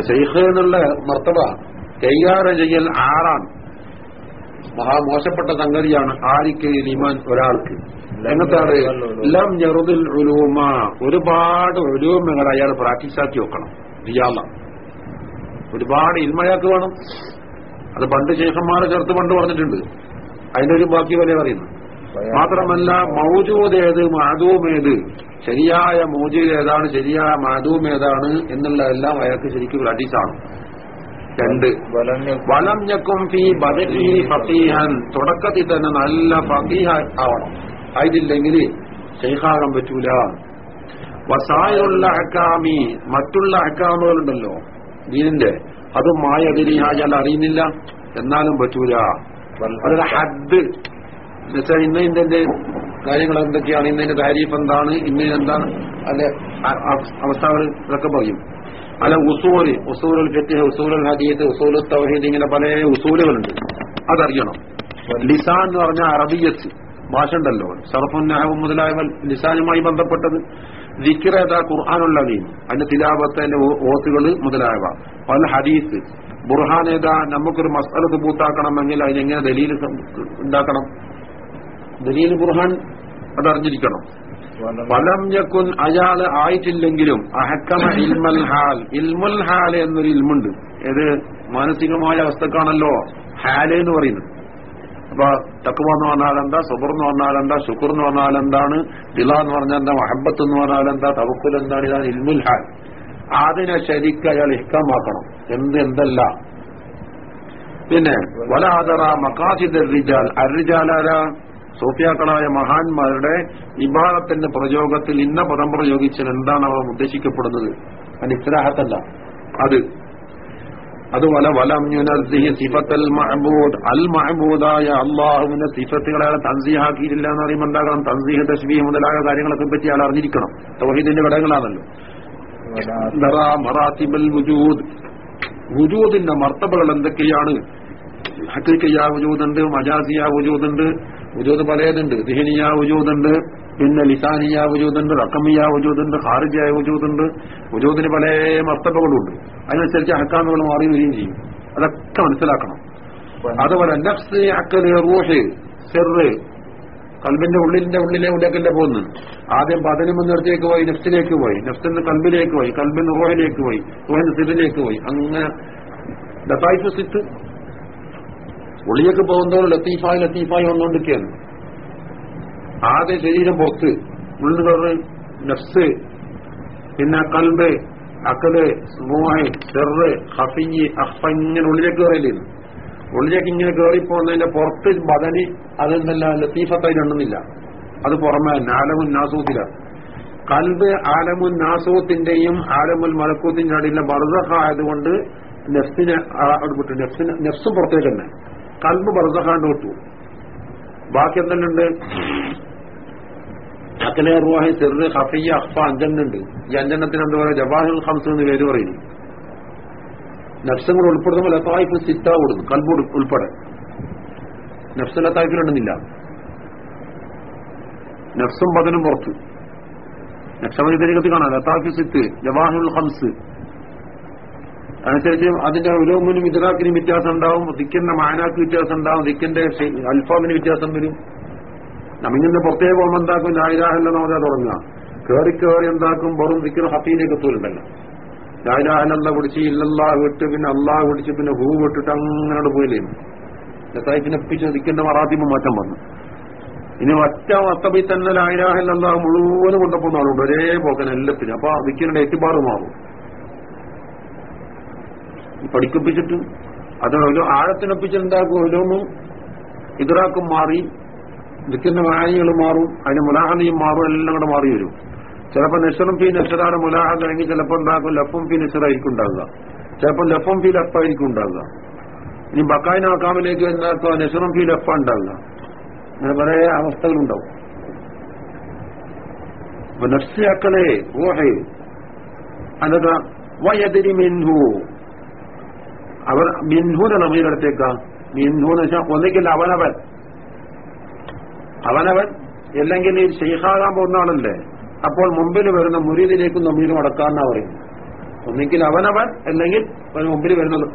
ഷെയ്ഖ് എന്നുള്ള മർത്തബ കൈകാര്യം ചെയ്യൽ ആറാണ്. മഹാമോശപ്പെട്ട സംഗതിയാണ് ആരിക്ക് ലിമാൻ ഒരാൾക്ക്. എങ്ങത്താണ് ലം ഞെറുതിൽ ഉലൂമ. ഒരുപാട് ഉലൂമകൾ അയാൾ പ്രാക്ടീസാക്കി വെക്കണം. റിയാല ഒരുപാട് ഇൽമയാക്ക് വേണം. അത് പണ്ട് ശേഷന്മാരെ ചേർത്ത് പണ്ട് പറഞ്ഞിട്ടുണ്ട്. അതിന്റെ ഒരു ബാക്കി വലിയ പറയുന്നു. മാത്രമല്ല മൗജൂദ് ഏത് ഏത്? ശരിയായ മൗജൂദ് ഏതാണ് ശരിയായ മാധൂം ഏതാണ് എന്നുള്ളതെല്ലാം അയാൾക്ക് ശരിക്കും പ്രാക്ടീസാണ് രണ്ട്. വലം ഞക്കും ഫീ ബദലി ഫീഹൻ തുടക്കത്തിൽ തന്നെ നല്ല ഫീഹ ആവണം. ആയിട്ടില്ലെങ്കിൽ ശൈഹാകാൻ പറ്റൂല. വസായുള്ള അക്കാമി മറ്റുള്ള അക്കാമുകളുണ്ടല്ലോ ദീനിന്റെ. അതും മായ അതിരിയാൽ അറിയുന്നില്ല. എന്നാലും പറ്റൂല. അതൊരു ഹദ്. എന്നുവെച്ചാൽ ഇന്ന ഇതിന്റെ കാര്യങ്ങൾ എന്തൊക്കെയാണ്? ഇന്നതിന്റെ താരീഫ് എന്താണ്? ഇന്ന് എന്താണ്? അല്ലെ അവസ്ഥകൾ ഇതൊക്കെ പറയും. അല്ല ഉസൂൽ ഉസൂലുൽ ഫിഖ് ഉസൂലുൽ ഹദീത്ത് ഉസൂലുൽ തൗഹീദ് ഇങ്ങനെ പല ഉസൂലുകളുണ്ട്. അതറിയണം. ലിസാൻ എന്ന് പറഞ്ഞാൽ അറബിയത്ത് ഭാഷ ഉണ്ടല്ലോ സർഫുന്നാവും മുതലായ ലിസാനുമായി ബന്ധപ്പെട്ടത്. ദിക്ർ ഖുർആാനുള്ള ഖുർആാനുള്ളവീൻ അതിന്റെ തിലാപത്തിന്റെ ഓത്തുകൾ മുതലായവ. പല ഹദീസ്. ബുർഹാൻ ഏതാ? നമുക്കൊരു മസാല പൂത്താക്കണമെങ്കിൽ അതിനെങ്ങനെ ദലീൽ ഉണ്ടാക്കണം? ദലീൽ ബുർഹാൻ അതറിഞ്ഞിരിക്കണം. ഫലം യക്കുൻ അയാൾ ആയിട്ടില്ലെങ്കിലും അഹക്കമ ഇൽമൽ ഹാൽ ഇൽമുൽ ഹാൽ എന്നൊരു ഇൽമുണ്ട്. ഏത് മാനസികമായ അവസ്ഥക്കാണല്ലോ ഹാൽ എന്ന് പറയുന്നത്. അപ്പൊ തക്കുവ എന്ന് പറഞ്ഞാൽ എന്താ സുബർ എന്ന് പറഞ്ഞാൽ എന്താ ശുക്ർ എന്ന് പറഞ്ഞാൽ എന്താണ് ദില എന്ന് പറഞ്ഞാൽ എന്താ മഹബത്ത് എന്ന് പറഞ്ഞാൽ എന്താ തവക്കുൽ എന്താണ് ഇതാണ് ഇൽമുൽ ഹാൽ. അതിനെ ശരിക്ക് അയാൾ ഇഷ്ടമാക്കണം എന്ത് എന്തല്ല. പിന്നെ വലാദറ മക്കാസിദ് റിജാൽ. അരിജാലാര സോഫിയാക്കളായ മഹാന്മാരുടെ ഇബാദത്തിന്റെ പ്രയോഗത്തിൽ ഇന്ന പദം പ്രയോഗിച്ചാൽ എന്താണ് അവർ ഉദ്ദേശിക്കപ്പെടുന്നത്? അത്. ഇസ്രാഹത്തല്ല അത് അതുപോലെ സിഫത്തൽ മഹബൂദ് അൽ മഹബൂദായ അള്ളാഹുവിന്റെ സിഫത്തുകളെ തൻസിഹാക്കിയിട്ടില്ല എന്ന് പറയുമ്പോൾ എന്താകണം? തൻസിഹ തസ്ബീഹ് മുതലായ കാര്യങ്ങളൊക്കെ പറ്റി അയാൾ അറിഞ്ഞിരിക്കണം. തൗഹീദിന്റെ ഘടകങ്ങളാണല്ലോ. മറാത്തിബൽ വുജൂദ്. വുജൂദിന്റെ മർത്തബകൾ എന്തൊക്കെയാണ്? ഹക്കിക്കയ്യ വുജൂദുണ്ട് മജാസിയ വുജൂദുണ്ട് വുജൂദ് പലതുണ്ട്. ദിഹനിയ വജൂദുണ്ട് പിന്നെ ലിസാനിയ വജൂദുണ്ട് റക്കമിയ വജൂദുണ്ട് ഹാറിജായ വജൂദുണ്ട് വജൂദിന് പല മർത്തപ്പുകളുണ്ട് അതിനനുസരിച്ച് അക്കാമുകൾ മാറി വരികയും ചെയ്യും. അതൊക്കെ മനസ്സിലാക്കണം. അതുപോലെ നഫ്സ് അക്കൽ റൂഹ് സെറ് കൽബിന്റെ ഉള്ളിന്റെ ഉള്ളിലെ ഉള്ളിലേക്കല്ലേ പോകുന്നത്? ആദ്യം പതിനൊന്നിടത്തേക്ക് പോയി നെഫ്റ്റിലേക്ക് പോയി. നെഫ്റ്റിന്ന് കൽബിലേക്ക് പോയി കൽബിന് റോഹിലേക്ക് പോയി റോഹിന് സിറിലേക്ക് പോയി. അങ്ങനെ ലത്തായിഫ് സിത്ത് ഉള്ളിലേക്ക് പോകുന്നതോറും ലത്തീഫായി ലത്തീഫായി വന്നുകൊണ്ടിരിക്കുകയാണ് ആദ്യ ശരീരം പുറത്ത് ഉള്ളിൽ കയറ് നഫ്സ് പിന്നെ കൽബ് അക്കൽ മോഹ് ചെറ് ഹഫിഞ്ഞ് അഹ്ഫ ഇങ്ങനെ ഉള്ളിലേക്ക് കയറിയില്ലേ? ഉള്ളിലേക്ക് ഇങ്ങനെ കയറിപ്പോകുന്നതിന്റെ പുറത്ത് ബദലി അതെന്തല്ല ലത്തീഫത്തായി രണ്ടുന്നില്ല അത് പുറമെ ആലമുൻ നാസൂത്തില. കൽബ് ആലമുൻ നാസൂത്തിന്റെയും ആലമുൽ മലക്കൂത്തിന്റെ അടിയിലെ ബർദഹ ആയതുകൊണ്ട് നെഫ്സിനെ വിട്ടു നെഫ്സിന് നെഫ്സും പുറത്തേക്ക് തന്നെ. കൽബ് ബർസഖാണ്ട് വിട്ടു ബാക്കി എന്തെല്ലുണ്ട് അക്കലെ റുവാഹി ചെറു ഹഫിയ അഫ അഞ്ചെണ്ണുണ്ട്. ഈ അഞ്ചെണ്ണത്തിന് എന്താ പറയുക? ജവാഹിൽ ഹംസ് എന്ന് പേര് പറയുന്നു. നഫ്സങ്ങൾ ഉൾപ്പെടുത്തുമ്പോൾ ലത്തായിഫ് സിത്ത കൊടുക്കും കൽബ് ഉൾപ്പെടെ. നഫ്സ് ലത്തായിഫിലുണ്ടെന്നില്ല നഫ്സും പതിനും പുറത്ത്. നക്ഷമതി തരീകത്തിൽ കാണാം. ലത്താഫി സിത്ത് ജവാഹുൽ ഹംസ് അനുസരിച്ച് അതിന്റെ ഉലോമിനും ഇതറാക്കിനും വ്യത്യാസം ഉണ്ടാവും ദിക്കിന്റെ മാനാക്ക് വ്യത്യാസം ഉണ്ടാവും ദിക്കിന്റെ അൽഫാമിന് വ്യത്യാസം വരും. നമ്മിങ്ങനെ പുറത്തേക്ക് പോകുമ്പോൾ എന്താക്കും? ലായിരാഹല്ല നോക്കാ തുടങ്ങുക. കേറി കേറി എന്താക്കും? വെറും ദിക്കിന് ഹഫീലേക്ക് എത്തൂലുണ്ടല്ലോ ലായിരാഹല്ല പിടിച്ച് ഇല്ലല്ലാ വിട്ട് പിന്നെ അള്ളാഹ് പിടിച്ച് പിന്നെ ഹൂ വിട്ടിട്ട് അങ്ങനെ പോയില്ലേ ലത്തായിപ്പിനെ പിടിച്ച് ദിക്കിന്റെ മറാത്തിമ്പ് മാറ്റം വന്നു. ഇനി ഒറ്റ വസ്തബി തന്നെ ലായിരാഹല്ല മുഴുവനും കൊണ്ടപ്പോ ആളുണ്ട്. ഒരേ പോക്കൻ എല്ലാത്തിനും. അപ്പൊ ദിക്കിനുടെ എത്തിപ്പാറ് മാറും പഠിക്കപ്പിച്ചിട്ട് അത് ഒരു ആഴത്തിനൊപ്പിച്ചിട്ടുണ്ടാക്കും ഓരോന്നും ഇതറാക്കും മാറി ദിക്കിന്റെ വായനകൾ മാറും അതിന്റെ മുലാഹനയും മാറും എല്ലാം കൂടെ മാറി വരും. ചിലപ്പോൾ നെഷറും ഫീ നെഷറാണ് മുലാഹ അല്ലെങ്കിൽ ചിലപ്പോൾ ഉണ്ടാക്കും ലഫും ഫീ നെഷറായിരിക്കും ഉണ്ടാകുക ചിലപ്പോൾ ലഫും ഫീ ലഫായിരിക്കും ഉണ്ടാകുക ഇനി ബക്കായി നാക്കാമിലേക്ക് എന്താക്കുക നെഷറും ഫീ ലഫ ഉണ്ടാകുക അങ്ങനെ പല അവസ്ഥകളുണ്ടാവും. നഫ്സിയാക്കളെ ഓഹേ അതൊക്കെ വയതിരി മിൻഹു അവർ മിൻഹൂന നമീനടുത്തേക്ക മിൻഹു എന്ന് വെച്ചാൽ ഒന്നിക്കില്ല അവനവൻ. അവനവൻ അല്ലെങ്കിൽ ഈ ഷെയ്ഖാകാൻ പോകുന്നതാണല്ലേ അപ്പോൾ മുമ്പിൽ വരുന്ന മുരീദിലേക്കും നമീരും അടക്കാന്നാ പറയും ഒന്നിക്കിൽ അവനവൻ അല്ലെങ്കിൽ മുമ്പിൽ വരുന്നത്.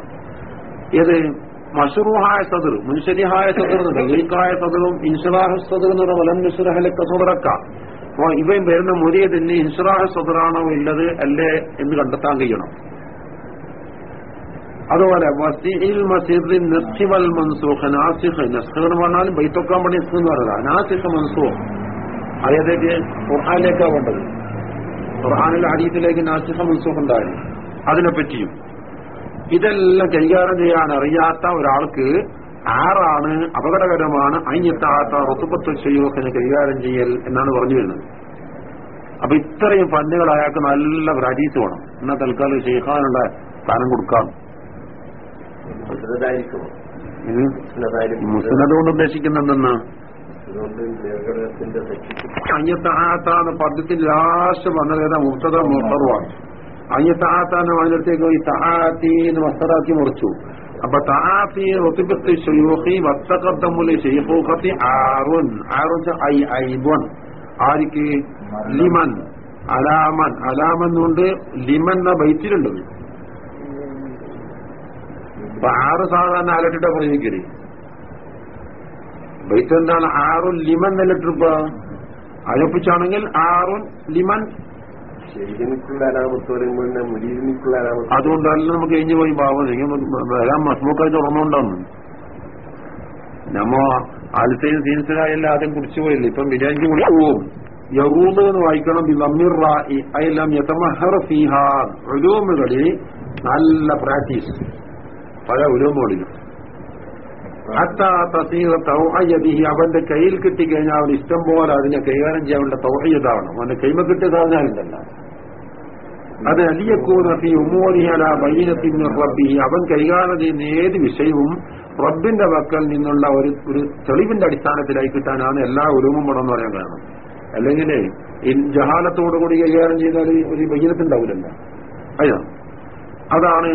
ഏത്? മഷറൂഹായ സദർ മുൻഷരിഹായ സദർ ലീക്കായ സദറും ഇൻഷറാഹ് സദർ എന്ന് പറഞ്ഞ വലം നിഷറഹലൊക്കെ അപ്പൊ ഇവയും വരുന്ന മുരീദിന് ഇൻഷറാഹ് സദറാണോ ഇല്ലത് അല്ലേ എന്ന് കണ്ടെത്താൻ കഴിയണം. അതുപോലെ വസീൽ മസീറിൻ നസ്ഖിവൽ മൻസൂഖ് നാസിഖ് നസ്ഖ് എന്ന് പറഞ്ഞാലും ബൈത്തൊക്കാൻ പണി എന്ന് പറയുന്നത്. നാസിഖ് മൻസൂഖ്. അതേതേക്ക് ഖുർആാനിലേക്കാ വേണ്ടത് ഖുർഹാനിലെ ഹദീസിലേക്ക് നാസിഖ് മൻസൂഖ് ഉണ്ടായിരുന്നു അതിനെപ്പറ്റിയും. ഇതെല്ലാം കൈകാര്യം ചെയ്യാൻ അറിയാത്ത ഒരാൾക്ക് ആറാണ് അപകടകരമാണ്. അയ്യത്താത്ത റുത്തുപത്ത് ഷെയ്യൂഖിനെ കൈകാര്യം ചെയ്യൽ എന്നാണ് പറഞ്ഞു വരുന്നത്. അപ്പൊ ഇത്രയും ഫണ്ടുകൾ അയാൾക്ക് നല്ല ഒരു ഹദീസ് വേണം. എന്നാൽ തൽക്കാലം ഷെയ്ഖാനുള്ള സ്ഥാനം കൊടുക്കാം മുസ്ലിതായിരിക്കുമോ ഇത് മുസ്ലിതായിരിക്കും മുസ്ലിം കൊണ്ട് ഉദ്ദേശിക്കുന്ന എന്തെന്നാ അതുകൊണ്ട് നിർഗണത്തിന്റെ തെറ്റിക്കും. അയ്യത്താത്താന്ന് പദ്യത്തിൽ ലാസ്റ്റ് പറഞ്ഞത് മുക്തത മുഹറുവാണ് അയ്യത്താത്താന്ന് അതിനടുത്തേക്ക് ഈ തഹാത്തി എന്ന് മസ്തറാക്കി മുറിച്ചു. അപ്പൊ തഹാത്തി റൊത്തിപ്പത്തി ഷെയ്യൂഖി വത്തക്കത്തമ്മുലി ഷെയ്ഖൂഖത്തി ആറുൻ. ആറുൻ ഐ ഐബുൻ. ആരിക്ക്? ലിമൻ. അലാമൻ. അലാമൻ കൊണ്ട് ലിമൻ എന്ന ബൈറ്റിലുണ്ട്. അപ്പൊ ആറ് സാധാരണ അലട്ടിട്ട പ്രയോഗിക്കൽ ബൈത്ത് എന്താണ്? ആറു ലിമൻ എന്നിട്ടിപ്പോ അലപ്പിച്ചാണെങ്കിൽ ആറു ലിമൻ. അതുകൊണ്ടല്ല നമുക്ക് കഴിഞ്ഞു പോയി പാവം. വരാൻ മസ്മുക്കായി തുറന്നുകൊണ്ടാണ്. നമ്മ ആലത്തെയും സീൻസിലായെല്ലാം ആദ്യം കുടിച്ചു പോയില്ല? ഇപ്പം ബിരിയാണിക്ക് കൂടി പോവും യറൂന്ന് എന്ന് വായിക്കണം. അയെല്ലാം യതമഹറ ഫീഹാ. ഉലൂമുകളിൽ നല്ല പ്രാക്ടീസ്. പല ഉലൂമുകളിലും. അവന്റെ കയ്യിൽ കിട്ടിക്കഴിഞ്ഞാൽ അവൻ ഇഷ്ടം പോലെ അതിനെ കൈകാര്യം ചെയ്യാനുള്ള തൗഹയ്യതാവണം അവന്റെ കൈമ കിട്ടിയ സാധനമില്ലല്ല അത് അലിയക്കൂന ഫി ഉമോരിഹല ബൈനത്തിന് റബ്ബി അവൻ കൈകാര്യം ചെയ്യുന്ന ഏത് വിഷയവും റബ്ബിന്റെ വക്കൽ നിന്നുള്ള ഒരു ഒരു തെളിവിന്റെ അടിസ്ഥാനത്തിലായി കിട്ടാനാണ് എല്ലാ ഉരുമും പണമെന്ന് പറയാൻ കാരണം. അല്ലെങ്കിൽ ജഹാലത്തോടുകൂടി കൈകാര്യം ചെയ്താൽ ഒരു ബൈനത്തുണ്ടാവില്ലല്ലോ അതാണ്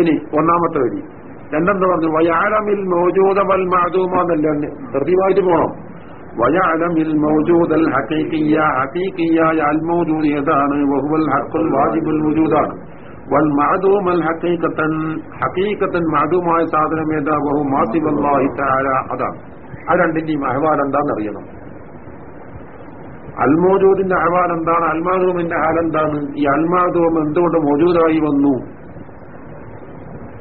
ഇനി ഒന്നാമത്തെ വരി. രണ്ടെന്ന് പറഞ്ഞു വയാലമിൽ മൗജൂദ വൽ മാദൂമെന്നല്ല കൃത്യമായിട്ട് പോണം. വയാലമിൽ മൗജൂദൽ ഹക്കീക്കിയ ഹക്കീക്കിയായ അൽ മൗജൂദ് ഏതാണ്? വഹുവൽ ഹക്കുൽ വാജിബുൽ വജൂദാണ്. വൽ മഅദൂമൽ ഹക്കീക്കത്തൻ ഹക്കീക്കത്തൻ മഅദൂമായ സാധനം ഏതാ? വഹു മാസിബല്ലാഹി തആല അതാണ്. ആ രണ്ടിന്റെയും അഹ്വാൽ എന്താണെന്ന് അറിയണം. അൽമോജൂദിന്റെ അഹ്വാൽ എന്താണ്? അൽമാദൂമിന്റെ ഹാൽ എന്താണ്? ഈ അൽമാദൂം എന്തുകൊണ്ട് മോജൂദായി വന്നു?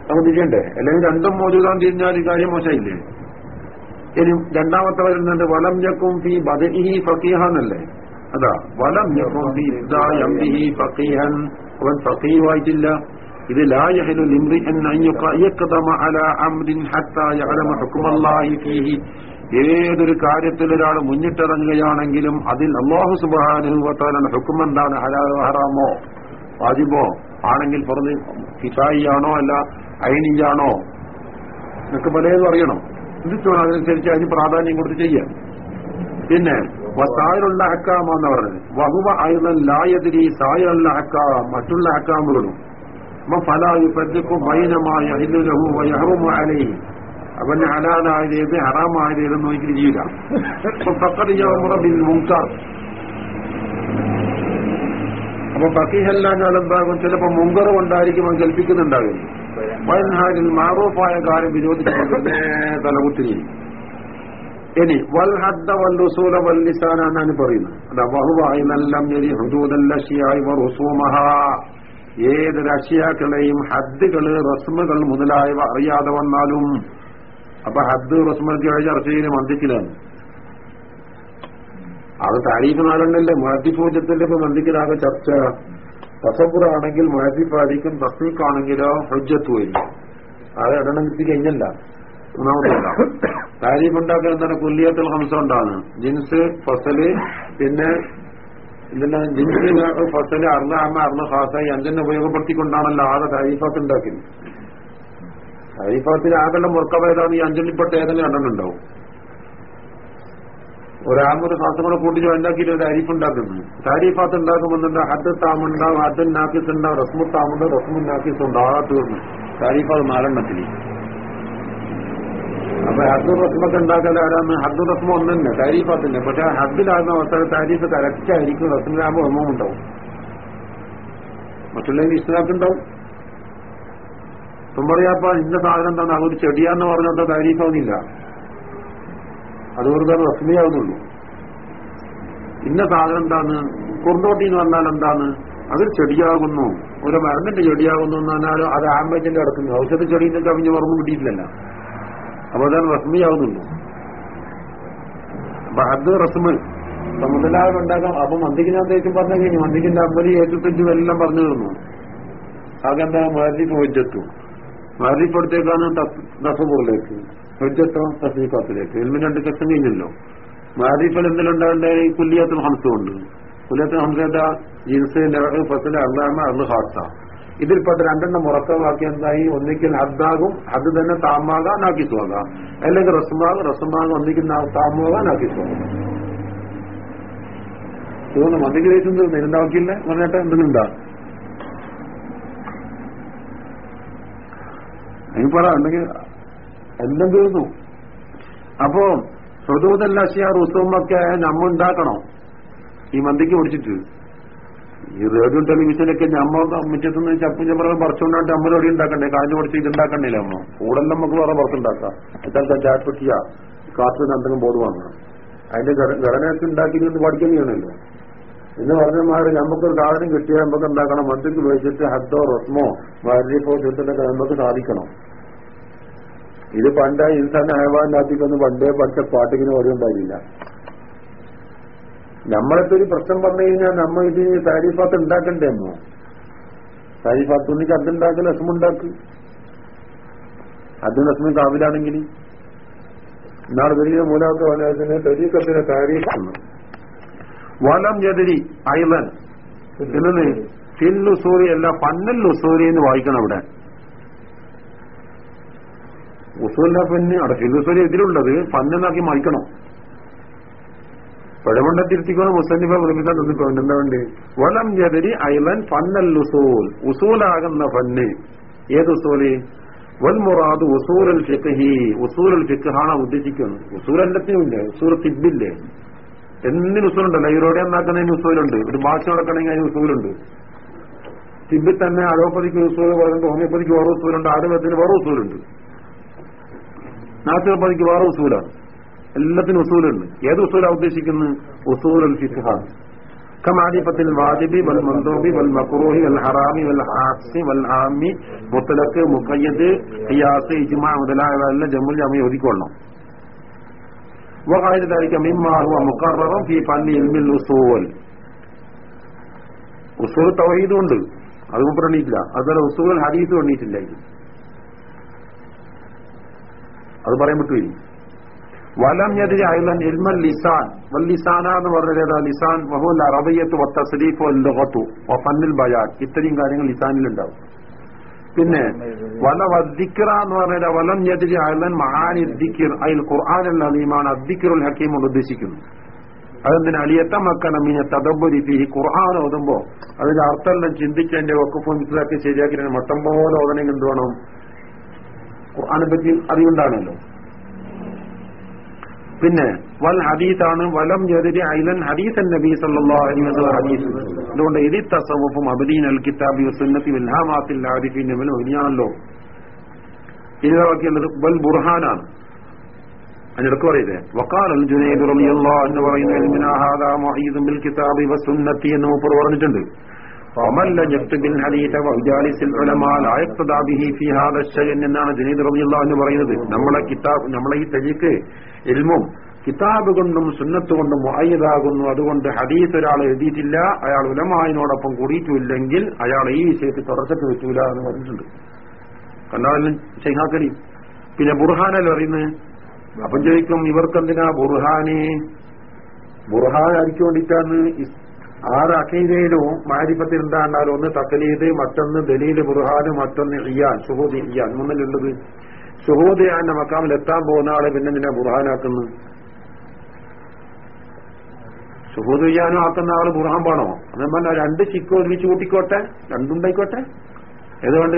നമുക്ക് തിരിയണ്ടേ അല്ലെങ്കിൽ രണ്ടും മോചിതാൻ തിരിഞ്ഞാൽ ഈ കാര്യം മോശമില്ലേ ഇനി രണ്ടാമത്തെ വരുന്നുണ്ട് വലം ഞക്കും ഫി ബദഇഹി എന്നല്ലേ അതാ വലം ഞക്കും ഫി ഇബ്ദാഇഹി ഫഖീഹൻ. അവൻ ഫക്കീഹായിട്ടില്ല ഇത് ലായഹലു ലിംറി അംരിൻ ഹത്താ ഹുക്മല്ലാഹി ഫീഹി. ഏതൊരു കാര്യത്തിൽ ഒരാൾ മുന്നിട്ടിറങ്ങുകയാണെങ്കിലും അതിൽ അള്ളാഹു സുബ്ഹാനഹു ഹുക്കുമെന്താണ് ഹുക്ം എന്താണ്? ഹറാമോ? വാജിബോ? ആണെങ്കിൽ പറഞ്ഞ് കിഫായിയാണോ? അല്ല. ഐനിയാണോ നിനക്ക് പലതും അറിയണം. ചിന്തിച്ചോണം അതിനനുസരിച്ച് അതിന് പ്രാധാന്യം കൊടുത്ത് ചെയ്യാം പിന്നെ സായുള്ള ഹക്കാം എന്ന് പറഞ്ഞത്. വഹുവ ആയുധം ലായതിരി സായുള്ള ഹക്കാം മറ്റുള്ള ഹക്കാമുകളും അവന് ഹലാലായത് ഹറാമായതെന്ന് നോക്കി ചെയ്യില്ല അപ്പൊ അപ്പൊ ഫക്കീഹല്ലാഞ്ഞാൽ എന്താകും ചിലപ്പോ മുങ്കറും ഉണ്ടായിരിക്കും അത് കൽപ്പിക്കുന്നുണ്ടാകും വയൻഹാരിൽ മാറൂഫായ കാര്യം വിരോധിക്കുന്നത് തലകുത്തിരി. ഇനി വൽ ഹദ്ദ വൽ റുസൂല വൽ പറയുന്നത്. അതാ വഹുവായി നല്ലം എരി ഹുദൂദല്ലഷിയായി റുസൂമഹ. ഏത് രക്ഷിയാക്കളെയും ഹദ്ദുകൾ റസ്മുകൾ മുതലായവ അറിയാതെ വന്നാലും അപ്പൊ ഹദ്ദ് റസ്മൊക്കെ ചർച്ച ചെയ്ത് മന്ദിക്കിലാണ്. അത് താരീഫ് നാലെണ്ണല്ലേ? മുഹദ്ദിഫൂജത്തിന്റെ ഇപ്പൊ മന്ദിക്കിലാകെ ചർച്ച. തസബുറാണെങ്കിൽ മുഹദ്ദിഫായിരിക്കും തസ്ലീഖാണെങ്കിലോ ഹുജ്ജത്ത് വരും അത് എണ്ണം കഴിഞ്ഞല്ല. ഒന്നാമതല്ല താരീഫ് ഉണ്ടാക്കാൻ എന്താണ് കുല്യത്തിൽ ഹംസം ഉണ്ടാകുന്നത് ജിൻസ് ഫസൽ പിന്നെ ഇതിന്റെ ജിൻസ് ഫസൽ അർണ അമ്മ അർണ ഹാസായി അഞ്ചെന്നെ ഉപയോഗപ്പെടുത്തിക്കൊണ്ടാണല്ലോ ആകെ താരീഫാത്ത് ഉണ്ടാക്കുന്നത് താരീഫാത്തിന് ആകെല്ലാം മുറക്കവേതാണ് ഈ അഞ്ചെണ്ണിപ്പെട്ട ഏതെങ്കിലും എണ്ണം ഉണ്ടാവും. ഒരാമൊരു ശ്വാസം കൂടെ കൂട്ടി ഉണ്ടാക്കിയിട്ട് ഒരു അരിഫ് ഉണ്ടാക്കുന്നു താരീഫാത്ത് ഉണ്ടാക്കുമെന്നുണ്ട് ഹദ് താമുണ്ടാവും ഹദ് നാക്കിസ് ഉണ്ടാവും റസ്മു താമുണ്ട് റസ്മു നാക്കിസ് ഉണ്ട് ആ തീർന്നു. താരിഫാത് നാലെണ്ണത്തിന് അപ്പൊ ഹദ്ദു റസ്മൊക്കെ ഉണ്ടാക്കാൻ ആരാന്ന്? ഹദ്ദു റസ്മ ഒന്നെ താരീഫാത്തിന്റെ പക്ഷെ ഹദ്ദിലാകുന്ന അവസരം താരീഫ് കറക്റ്റ് ആയിരിക്കും റസ്മിലാകുമ്പോൾ ഒന്നും ഉണ്ടാവും. മറ്റുള്ളതിന് ഇസ്ലാക്കുണ്ടാവും ഇപ്പം പറയാപ്പ ഇന്ന സാധനം എന്താണ് അതൊരു ചെടിയാന്ന് പറഞ്ഞിട്ട് താരീഫാവുന്നില്ല. അത് വെറുതെ അസ്മിയാവുന്നുള്ളൂ ഇന്ന സാധനം എന്താണ് കുറുന്തോട്ടി എന്ന് പറഞ്ഞാൽ എന്താണ് അതൊരു ചെടിയാകുന്നു. ഒരു മരുന്നിന്റെ ചെടിയാകുന്നു എന്ന് പറഞ്ഞാലും അത് ആമ്പേജിന്റെ കിടക്കുന്നു ഔഷധ ചെടീന്റെ കവിഞ്ഞ് ഓർമ്മ കിട്ടിയിട്ടില്ലല്ല. അപ്പൊ അതാണ് റസ്മിയാവുന്നുള്ളൂ അപ്പൊ അത് റസ്മ്. മുതലാകം ഉണ്ടാക്കാം. അപ്പൊ മന്ദിക്കിനകത്തേക്കും പറഞ്ഞു കഴിഞ്ഞു മന്ദിക്കിന്റെ അമ്പലി ഏറ്റുത്തെറ്റും എല്ലാം പറഞ്ഞു തീർന്നു. അതെന്താ ഹൊജ്ജത്തു മഹരിഫ് അടുത്തേക്കാണ് തസബൂറിലേക്ക് ഹൊജ്ജത്തോ ഇൽമിന് രണ്ട് കഷ്ടം കഴിഞ്ഞല്ലോ. മഹരിഫിൽ എന്തെങ്കിലും ഈ കുല്ലിയത്തും ഹംസും ഉണ്ട്. കുല്ലിയത്തും ഹംസേത ജിൻസ് ഫസല അള്ളാമ അള്ളു ഹാസ. ഇതിൽപ്പെട്ട രണ്ടെണ്ണം ഉറക്കമാക്കി എന്തായി? ഒന്നിക്കൽ ഹദ്ദാകും. ഹദ് തന്നെ താമാകാം നാക്കിസുവാകാം അല്ലെങ്കിൽ റസ്മാകും റസ്മാകും ഒന്നിക്കൽ താമാകാം നാക്കിസുവാകാം തോന്നുന്നു മന്ദിക്കിലേക്കും നിരുണ്ടാക്കില്ല പറഞ്ഞിട്ട് എന്തെങ്കിലും ഇനി പറ ഉണ്ടെങ്കിൽ എല്ലാം തീർന്നു. അപ്പോ സ്വതൂതല്ല ഷിയാർ ഉത്സവമൊക്കെ നമ്മ ഉണ്ടാക്കണം ഈ മന്തിക്ക് പിടിച്ചിട്ട് ഈ റേഡിയോ ടെലിവിഷനൊക്കെ നമ്മ മുറ്റത്തുനിന്ന് ചപ്പും പറിച്ചുകൊണ്ടാണ് പറിച്ചുകൊണ്ടാണ്ട് എവിടെ ഉണ്ടാക്കണ്ടേ? കാഞ്ഞു പഠിച്ച് ഇതുണ്ടാക്കണ്ടില്ല അമ്മ? കൂടെ നമുക്ക് വേറെ പുറത്തുണ്ടാക്കാം. ഇതൊക്കെ ചാറ്റ് കാർട്ടൂൺ എന്തെങ്കിലും ബോധം വാങ്ങണം. അതിന്റെ ഘട- ഘടനയൊക്കെ ഉണ്ടാക്കിയിട്ട് പഠിക്കുന്നതാണല്ലോ എന്ന് പറഞ്ഞമാര് നമുക്കൊരു സാധനം കിട്ടിയാൽ നമുക്ക് എന്താക്കണം മന്ത്രിക്ക് ഉപയോഗിച്ചിട്ട് ഹദ്ദോ റസ്മോ വാരിപ്പോ ചുറ്റൊക്കെ നമുക്ക് സാധിക്കണം. ഇത് പണ്ട് ഇൻസാൻ ഹൈവാനാത്തിക്കൊന്നും പണ്ടേ പഠിച്ച പാട്ടിങ്ങനെ ഓടിയുണ്ടായില്ല നമ്മളിപ്പോ ഒരു പ്രശ്നം പറഞ്ഞു കഴിഞ്ഞാൽ നമ്മൾ ഇത് താരിഫാത്ത് ഉണ്ടാക്കണ്ടേ അമ്മോ? താരിഫാത്ത് ഉണ്ടെങ്കിൽ ലക്ഷ്മം ഉണ്ടാക്കി. അത് ലക്ഷ്മി കാവിലാണെങ്കിൽ എന്നാൽ വലിയ മൂലാമത്തെ വനത്തിന് തെരീക്കത്തിന് വലം ജതിരി ഐലൻ. ഫിൽ ഫില്ലുസൂറി അല്ല പന്നൽ ലുസൂരി എന്ന് വായിക്കണം അവിടെ. ഉസൂല്ല പെണ്ണ്. അവിടെ എതിരുള്ളത് പന്നെന്നാക്കി മായ്ക്കണം. പഴമണ്ട തിരുത്തിക്കോ മുസന്നിഫ നിർമ്മിക്കാൻ തന്നിക്കോ എന്താ വേണ്ടി? വലം ജതിരി ഐലൻ ഫന്നൽ ഉസൂൽ. ഉസൂലാകുന്ന ഫന്ന് ഏത് ഉസൂൽ? വൽ മുറാദ് ഉസൂൽ ഫിഖ്ഹി. ഉസൂൽ ഫിഖ്ഹാണ് ഉദ്ദേശിക്കുന്നത്. ഉസൂൽ എല്ലാത്തിനും ഇല്ലേ ഉസൂൽ തിബില്ലേ എന്തിനും ഉസൂലുണ്ടല്ലോ? ഈറോടെ എന്നാക്കുന്നതിന് ഉസൂലുണ്ട്. ഒരു ഭാഷ നടക്കണമെങ്കിൽ അതിന് ഉസൂലുണ്ട്. തിബിൽ തന്നെ അലോപ്പതിക്ക് ഉസൂൽ പറയുന്നുണ്ട് ഹോമിയോപ്പതിക്ക് വേറെ ഉസൂലുണ്ട്. ആയുർവേദത്തിന് വേറെ ഉസൂലുണ്ട്. നാച്ചുറോപ്പതിക്ക് വേറെ ഉസൂലാണ് എല്ലാത്തിനും ഉസൂലുണ്ട് ഏത് ഉസൂലാ ഉദ്ദേശിക്കുന്നത് ഉസൂൽ ഫിഖ്ഹാണ് كمعرفة الواجب والمندوب والمكروه والحرام والحاس والعام مطلق مقيد قياس إجماع മുതലായവയെല്ലാം ജമ്മുൽ ജമ ഒതുക്കൊള്ളണം وغير ذلك مما هو مقرر في فن علم الأصول ഉസൂൽ തൗഹീദും ഉണ്ട് അത് മുമ്പ് എണ്ണീറ്റില്ല അതുപോലെ ഉസൂൽ ഹദീസും എണ്ണീറ്റില്ല ഇത് അത് പറയാൻ പറ്റുമോ വലം എതിരെ അയലൻ ഇൽമൽ ലിസാൻ. വല്ലിസാന എന്ന് പറഞ്ഞത് ലിസാൻ വഹുൽ അറബിയത്ത് വത്തസ്രീഫ് വല്ലുഹത്തു വഫന്നിൽ ബയാൻ. ഇത്രയും കാര്യങ്ങൾ ലിസാനിലുണ്ടാവും പിന്നെ വല വദ്ദിക്ര എന്ന് പറഞ്ഞാൽ വലം എതിരെ അയലൻ മഹാനി ദിക്കിർ അയിൽ ഖുർആൻ അല്ലീമാണ് അദ്ദിക്കിറുൽ ഹക്കീം കൊണ്ട് ഉദ്ദേശിക്കുന്നു. അതെന്തിനാ? അലിയത്ത മീന തദബുരി ഫി ഖുർആൻ ഓതുമ്പോ അതിന്റെ അർത്ഥമെല്ലാം ചിന്തിച്ച് അതിന്റെ വക്കുഫ് മനസ്സിലാക്കി ശരിയാക്കി മട്ടം പോലെ ഓതനെങ്കിൽ എന്ത് വേണം? ഖുർആനെ പറ്റി അറിവുണ്ടാണല്ലോ. പിന്നെ വൽ ഹദീസാണ് വലം ജതിരി ഐലൻ ഹദീസൻ നബി സല്ലല്ലാഹു അലൈഹി ഹദീസ് അതുകൊണ്ട് ഇതി തസവും അബദീൻ അൽ കിതാബി വസുന്നത്തി വിൽഹാമാത്തിൽ ആരിഫീൻ നബിൽ ഒഴിഞ്ഞാണല്ലോ ഇതിലാക്കിയുള്ളത് വൽ ബുർഹാനാണ്. അതിനിടക്ക് പറയുന്നത് വക്കാൽ അൽ ജുനൈദ് റളിയല്ലാഹു എന്ന് പറയുന്ന ഹാദാ ബിൽ കിതാബി വസുന്നത്തി എന്ന് മൂപ്പർ പറഞ്ഞിട്ടുണ്ട്. ومن لم يكتب الحديث وجالس العلماء لا يقتدى به في هذا الشيء എന്നാണ് ജനീദ് റളിയല്ലാഹു എന്ന് പറയുന്നത് നമ്മളെ കിതാബ് നമ്മളെ ഈ തരീക്ക് ഇൽമും കിതാബ് കൊണ്ടും സുന്നത്ത് കൊണ്ടും മുഅയ്യദാകുന്നു അതുകൊണ്ട് ഹദീസ് ഒരാൾ എഴുതിയിട്ടില്ല അയാൾ ഉലമായിനോടൊപ്പം കൂടിയിട്ടുമില്ലെങ്കിൽ അയാൾ ഈ വിഷയത്തിൽ തുടർച്ചയ്ക്ക് വെച്ചൂല എന്ന് പറഞ്ഞിട്ടുണ്ട് കണ്ടാലും ശൈഹാക്കരി പിന്നെ ബുർഹാനല്ല അറിയുന്നത് അപ്പം ചോദിക്കും ഇവർക്കെന്തിനാ ബുർഹാന് ബുർഹാൻ അടിച്ചു വേണ്ടിയിട്ടാണ് ആറ് അഖീദയിലും മാരിപ്പത്തിൽ എന്താണ്ടാലും ഒന്ന് തക്കലീദ് മറ്റൊന്ന് ദലീൽ ബുർഹാന് മറ്റൊന്ന് ഇയാൻ സുഹൂദ് ഇയാൻ. മൂന്നിലുള്ളത്. സുഹൂദ് ഇയാന്റെ മക്കാമിൽ എത്താൻ പോകുന്ന ആളെ പിന്നെ നിന്നെ ബുർഹാനാക്കുന്നു. സുഹൂദ് ഇയാനും ആക്കുന്ന ആൾ ബുർഹാൻ പാണോ? അതേപോലെ രണ്ട് ചിക്കോ ഒരുമിച്ച് കൂട്ടിക്കോട്ടെ? രണ്ടുണ്ടായിക്കോട്ടെ ഏതുകൊണ്ട്?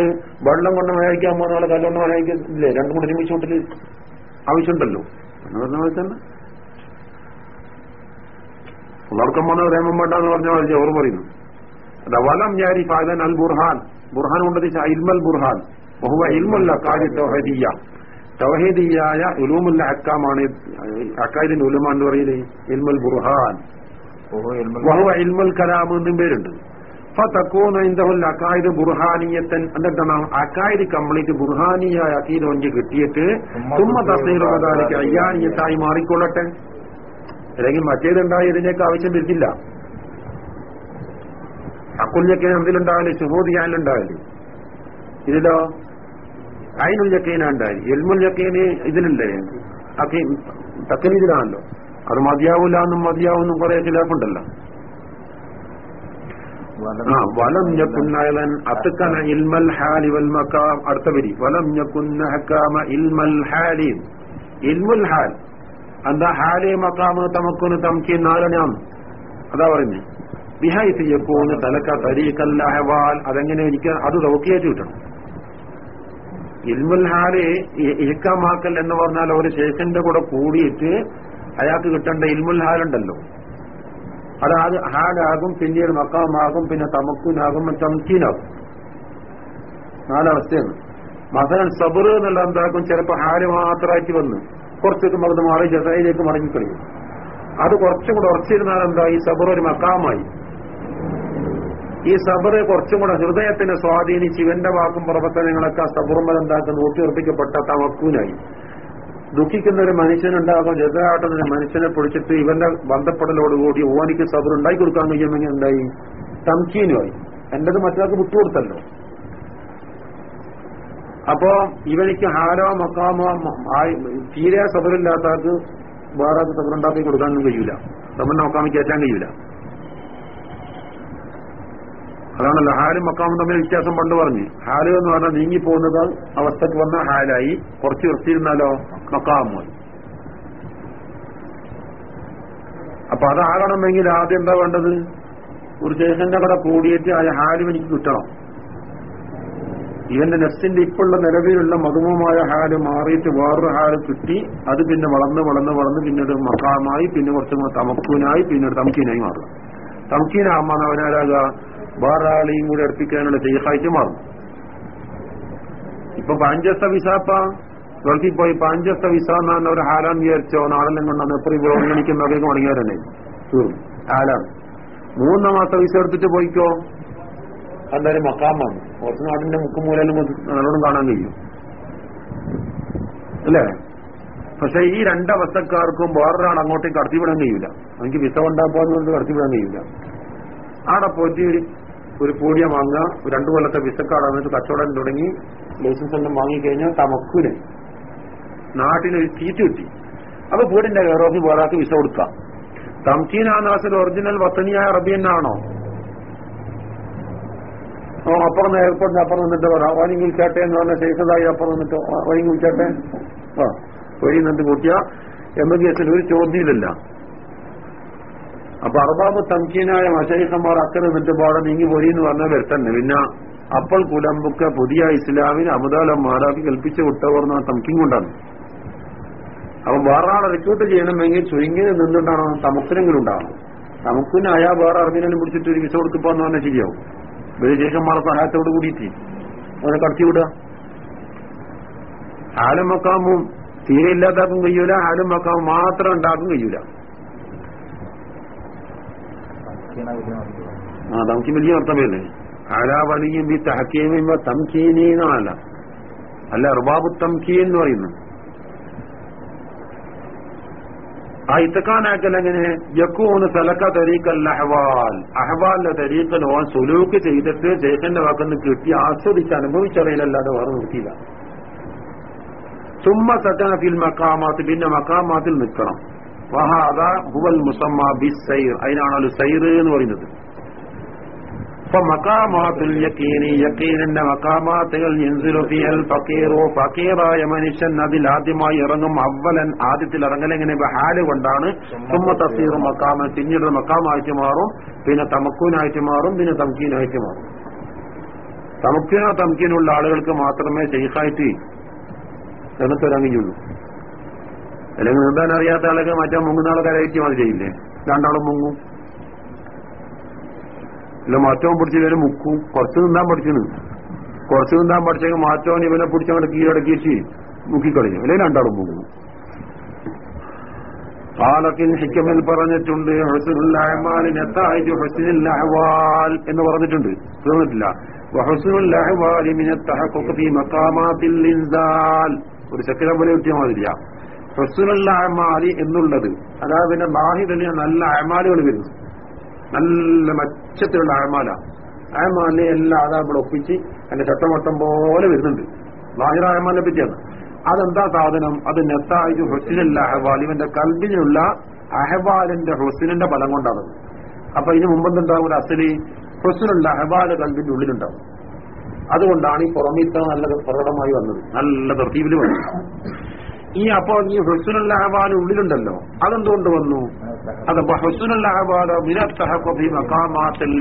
വെള്ളം കൊണ്ട് മഴയ്ക്കാൻ പോകുന്ന ആൾ കല്ലുകൊണ്ട് മഴയ്ക്കില്ലേ രണ്ടും കൂടെ ഒരുമിച്ച് കൂട്ടിൽ ആവശ്യമുണ്ടല്ലോ. എന്ന് പറഞ്ഞ പോലെ തന്നെ. ഉള്ളവർക്കം വന്ന പ്രേമം വേണ്ട എന്ന് പറഞ്ഞാൽ പോലെ അവർ പറയുന്നു. അല്ല വലം ഞാരി ഫാദൻ അൽ ബുർഹാൻ. ബുർഹാൻ കൊണ്ടത് ഇൽമൽ ബുർഹാൻ. ബഹുവ ഇൽമുല്ല കാര്യ തൗഹീദിയ. തൗഹീദിയായ ഉലൂമുല്ല അക്കാമാണ് അക്കാദിന്റെ ഉലുമാന്ന് പറയുന്നത് ഇൽമുൽ ബുർഹാൻ. വഹുവ ഇൽമുൽ കലാം. എന്നും പേരുണ്ട്. അക്കായത് ബുർഹാനിയത്തൻ. എന്താണ്? അക്കായത് കംപ്ലീറ്റ് ബുർഹാനിയായ അക്കീദ് ഒഞ്ച് കിട്ടിയിട്ട് തുമ്മ തസ്നീറുകാരിക്ക് അയ്യാനിയത്തായി മാറിക്കൊള്ളട്ടെ. അല്ലെങ്കിൽ മറ്റേതുണ്ടായി ഇതിനേക്ക് ആവശ്യം വരുന്നില്ല. അക്കുല്യക്കേൻ എന്തിലുണ്ടാവില്ല സുഹോദിയാനുണ്ടാവില്ലേ ഇതിലോ? അയിനുൽ യക്കീന ഉണ്ടായി എൽമുൽ യക്കീന് ഇതിലില്ലേ തക്കനീതിലാണല്ലോ. അത് മതിയാവൂല എന്നും മതിയാവുന്നും കുറെ ചിലപ്പുണ്ടല്ലോ വലം ഞക്കുന്നയലൻ അത്തക്കന ഇൽമൽ ഹാലി വൽ അടുത്ത വരി. വലം ഞക്കുന്ന ഹക്കാമ ഇൽമൽ ഹാലി. ഇൽമുൽ ഹാൽ. എന്താ ഹാലി മക്കാമ് തമക്കുന് തമക്കി നാലനാം. അതാ പറഞ്ഞു ബിഹായി യക്കൂന്ന് തലക്ക തരീക്കൽ അഹവാൽ. അതെങ്ങനെ എനിക്ക് അത് റോക്കിയേറ്റ് കിട്ടണം. ഇൽമുൽ ഹാൽ ഇഹക്കാമാക്കൽ എന്ന് പറഞ്ഞാൽ ഒരു ശേഷന്റെ കൂടെ കൂടിയിട്ട് അയാൾക്ക് കിട്ടേണ്ട ഇൽമുൽ ഹാലുണ്ടല്ലോ അതായത് ഹാലാകും പിന്നീട് മക്കാമാകും പിന്നെ തമക്കുനാകും ചംക്കീനാകും നാലവസ്ഥയാണ്. മകൻ സബർ എന്നുള്ള എന്താക്കും ചിലപ്പോ ഹാൽ മാത്രമായിട്ട് വന്ന്. കുറച്ചൊക്കെ മറന്ന് മാറി ജസയിലേക്ക് മടങ്ങിക്കളിയും അത് കുറച്ചും കൂടെ ഉറച്ചിരുന്നാൽ എന്താ? ഈ സബർ ഒരു മക്കാമായി ഈ സബറെ കുറച്ചും കൂടെ ഹൃദയത്തിനെ സ്വാധീനിച്ച് ഇവന്റെ വാക്കും പ്രവർത്തനങ്ങളൊക്കെ ആ സബറുമ്പോൾ എന്താക്കുന്നു ഊട്ടിയുറപ്പിക്കപ്പെട്ട തമക്കൂനായി ദുഃഖിക്കുന്ന ഒരു മനുഷ്യനുണ്ടാകും ഒരു മനുഷ്യനെ പൊളിച്ചിട്ട് ഇവന്റെ ബന്ധപ്പെടലോടുകൂടി ഓനിക്ക് സബർ ഉണ്ടാക്കി കൊടുക്കാൻ കഴിയുമെങ്കിൽ എന്തായി? തംക്കീനുമായി എന്റേത് മറ്റൊരാൾക്ക് വിട്ടുകൊടുത്തല്ലോ. അപ്പോ ഇവനിക്ക് ഹാരോ മക്കാമോ തീരെ സബറില്ലാത്തവർക്ക് വേറെ സബറുണ്ടാക്കി കൊടുക്കാനൊന്നും കഴിയൂല. സബറിന്റെ മക്കാമി കയറ്റാൻ കഴിയൂല. അതാണല്ലോ ഹാലും മക്കാമും തമ്മിൽ വ്യത്യാസം പണ്ട് പറഞ്ഞു. ഹാൽ എന്ന് പറഞ്ഞാൽ നീങ്ങിപ്പോകുന്നത് അവസ്ഥക്ക് വന്ന ഹാലായി. കുറച്ച് നിർത്തിയിരുന്നാലോ മക്കാമായി അപ്പൊ അതാകണമെങ്കിൽ ആദ്യം എന്താ വേണ്ടത്? ഒരു ദേശങ്ങളുടെ കട കൂടിയിട്ട് ആ ഹാലും എനിക്ക് കിട്ടണം. ഇവന്റെ നെഫ്സിന്റെ ഇപ്പോഴുള്ള നിലവിലുള്ള മധുമമായ ഹാൽ മാറിയിട്ട് വേറൊരു ഹാൽ കിട്ടി അത് പിന്നെ വളർന്ന് വളർന്ന് വളർന്ന് പിന്നീട് മക്കാമായി പിന്നെ കുറച്ചും തമക്കൂനായി പിന്നീട് തമക്കീനായി മാറുക തമക്കീനാകുമ്പോൾ അവനാരാകുക വേറൊരാളെയും കൂടെ അടുപ്പിക്കാനുള്ള ചെയ്ഹായിട്ട് മാറും. ഇപ്പൊ പാഞ്ചസ്ത വിസാപ്പ ഗൾഫിൽ പോയി പാഞ്ചസ്ത വിസ എന്ന് ഒരു ഹാലാൻ വിചാരിച്ചോ? നാളെല്ലാം കൊണ്ടാണ് എത്ര ഗവൺമെന്റിക്കുന്നതൊക്കെ മടങ്ങിയവരല്ലേ ഹാലാണ്. മൂന്ന് മാസം വിസ എടുത്തിട്ട് പോയിക്കോ? എന്തായാലും മക്കാമാണ് കുറച്ച് നാടിന്റെ മുക്കും മൂലയിലും നല്ലോണം കാണാൻ കഴിയും. അല്ലേ? പക്ഷെ ഈ രണ്ടവസ്ഥക്കാർക്കും വേറൊരാൾ അങ്ങോട്ടേക്ക് കടത്തിവിടാൻ കഴിയില്ല എനിക്ക് വിസ ഉണ്ടാകുമ്പോൾ കടത്തിവിടാൻ കഴിയില്ല ആടെ പോയിട്ട് ഒരു- പൂടിയ വാങ്ങുക രണ്ടു കൊല്ലത്തെ വിസക്കാട് വന്നിട്ട് കച്ചവടം തുടങ്ങി ലൈസൻസ് എല്ലാം വാങ്ങിക്കഴിഞ്ഞാൽ തമക്കുന് നാട്ടിലൊരു ചീറ്റ് കിട്ടി. അപ്പൊ പൂടിന്റെ കയറോക്ക് വേറാക്ക് വിസ കൊടുക്കാം. തംസീൻ ആ നാസിൽ ഒറിജിനൽ വത്തനിയായ അറബി അപ്പുറം എയർപോർട്ടിന്റെ അപ്പുറം നിന്നിട്ട് പറ ഓനിങ് ചേട്ടെ എന്ന് പറഞ്ഞ ശേഷതായി അപ്പുറം നിന്നിട്ട് ഓനിങ് ചേട്ടെ ആ വഴി നിന്നിട്ട് കൂട്ടിയ. എം. എസ്. എസിൽ ഒരു ചോദ്യമില്ല. അപ്പൊ അർബാബ് തംകീനായ മഷൈഖന്മാർ അക്കരെ നിന്നിട്ട് പാടെ നീങ്ങി പോയി എന്ന് പറഞ്ഞാൽ വരുത്തന്നെ. പിന്നെ അപ്പോൾ കുലമ്പുക്ക പുതിയ ഇസ്ലാമിന് അമുദാലം മാറാക്കി കൽപ്പിച്ച് വിട്ടവർന്ന തംക്കിങ് കൊണ്ടാണ്. അപ്പൊ വേറെ ആളെ റിക്രൂട്ട് ചെയ്യണമെങ്കിൽ ചുരുങ്ങിന് നിന്നിട്ടാണോ തമുക്കിനെങ്കിലും ഉണ്ടാവണം. തമുക്കിനായ വേറെ അറബിനെല്ലാം പിടിച്ചിട്ട് ഒരു വിസ കൊടുക്കപ്പോന്ന് പറഞ്ഞാൽ ശരിയാവും. വിദേശന്മാരെ സഹായത്തോട് കൂടിയിട്ട് അവനെ കടത്തി വിടുക. ആലും മക്കാമും തീരെ ഇല്ലാതാക്കും കഴിയൂല ആലും മക്കാമും മാത്രം ഉണ്ടാക്കും കഴിയൂല. ആ തമക്കി വലിയ അർത്ഥമല്ലേ ആലാ വലിയും ഈ തഹക്കീമ തംക്കീനീന്നല്ല അല്ല. അർബാബു തംക്കീൻ എന്ന് പറയുന്നു. ആ ഇത്തക്കാനാക്കൽ എങ്ങനെ? യക്കൂന്ന് സലക്ക തരീക്കൽ അഹ്വാൽ. അഹ്വാലിന്റെ തരീക്കൽ ഓൻ സുലൂക്ക് ചെയ്തിട്ട് ജേഷന്റെ വാക്കെന്ന് കിട്ടി ആസ്വദിച്ച് അനുഭവിച്ചറിയില്ലല്ലാതെ വേറെ നിർത്തിയില്ല. സുമ്മ സക്കന മക്കാമാത്തിൽ മക്കാമാത്ത് പിന്നെ മക്കാമാത്തിൽ നിൽക്കണം. വഹാദ ഹുവൽ മുസമ്മ ബി സൈർ അതിനാണല്ലോ സൈർ എന്ന് പറയുന്നത്. അപ്പൊ മക്കാമാത്തുൽ യക്കീനി യക്കീനിന്റെ മക്കാമാത്തുകൾ യൻസിലു ഫക്കീറോ ഫക്കീറു ഫക്കീറായ മനുഷ്യൻ അതിൽ ആദ്യമായി ഇറങ്ങും. അവലൻ ആദ്യത്തിൽ ഇറങ്ങലെങ്ങനെ ഹാൽ കൊണ്ടാണ്. സുമ്മ തസീറും മക്കാമൻ പിന്നീട് മക്കാമായിട്ട് മാറും. പിന്നെ തമക്കൂനായിട്ട് മാറും. പിന്നെ തമക്കീനായിട്ട് മാറും. തമക്കീനോ തമക്കീനുള്ള ആളുകൾക്ക് മാത്രമേ ഷെയ്ഖായിട്ട് വരാൻ അല്ലെങ്കിൽ നീന്താൻ അറിയാത്ത ആളൊക്കെ മറ്റേ മുങ്ങുന്ന കരയറ്റി അത് ചെയ്യില്ലേ? രണ്ടാളും മുങ്ങും. ഇല്ല മാറ്റവും പിടിച്ച് ഇവനെ മുക്കും. കുറച്ച് നിന്നാൻ പഠിച്ചു കുറച്ച് നിന്നാൻ പഠിച്ചെങ്കിൽ മാറ്റവും ഇവനെ പിടിച്ചങ്ങോട്ട് കീഴടക്കിയിട്ട് മുക്കിക്കളിഞ്ഞു അല്ലെങ്കിൽ രണ്ടാളും പോകും. പാലക്കിൻ ഹിക്കമിൽ പറഞ്ഞിട്ടുണ്ട് ഹുസനുല്ലാഹ്മാലിനെത്തായിട്ട് ഹുസനുൽ അഹ്വാൽ എന്ന് പറഞ്ഞിട്ടുണ്ട്. തീർന്നിട്ടില്ല. ഫീ മഖാമാത്തിൽ ഇൻസാൽ ഒരു ചക്കര പോലെ കിട്ടിയ മാതിരിയാ. ഹുസനുൽ അഹ്മാലി എന്നുള്ളത് അതായത് പിന്നെ ബാഹിതന് നല്ല അഹ്മാലുകൾ വരുന്നു. നല്ല മച്ചത്തിലുള്ള അഴമാല അഴമാലിനെ എല്ലാ ആധാരങ്ങളും ഒപ്പിച്ച് അതിന്റെ ചട്ടമട്ടം പോലെ വരുന്നുണ്ട്. ലാഹിറ അഴമാലിനെ പറ്റിയാണ്. അതെന്താ സാധനം? അത് നെത്തായു ഹുസിനല്ല അഹവാൽ. ഇവന്റെ കൽബിനുള്ള അഹവാലിന്റെ ഹുസിനിന്റെ ബലം കൊണ്ടാണ്. അപ്പൊ ഇതിന് മുമ്പെന്തുണ്ടാവും ഒരു അസലി ഹുസിനുള്ള അഹവാൽ കൽബിന്റെ ഉള്ളിലുണ്ടാവും. അതുകൊണ്ടാണ് ഈ പുറമീത്ത നല്ല പ്രകടമായി വന്നത്. നല്ല തർത്തീവിൽ വന്നത് ഈ അപ്പോൾ ഈ ഹുസിനുള്ള അഹബാൽ ഉള്ളിലുണ്ടല്ലോ. അതെന്തുകൊണ്ട് വന്നു? അതപ്പോ ഹുസുനുള്ള അഹവാൽ മിനത്തഹഖി മഖാമാത്തിൽ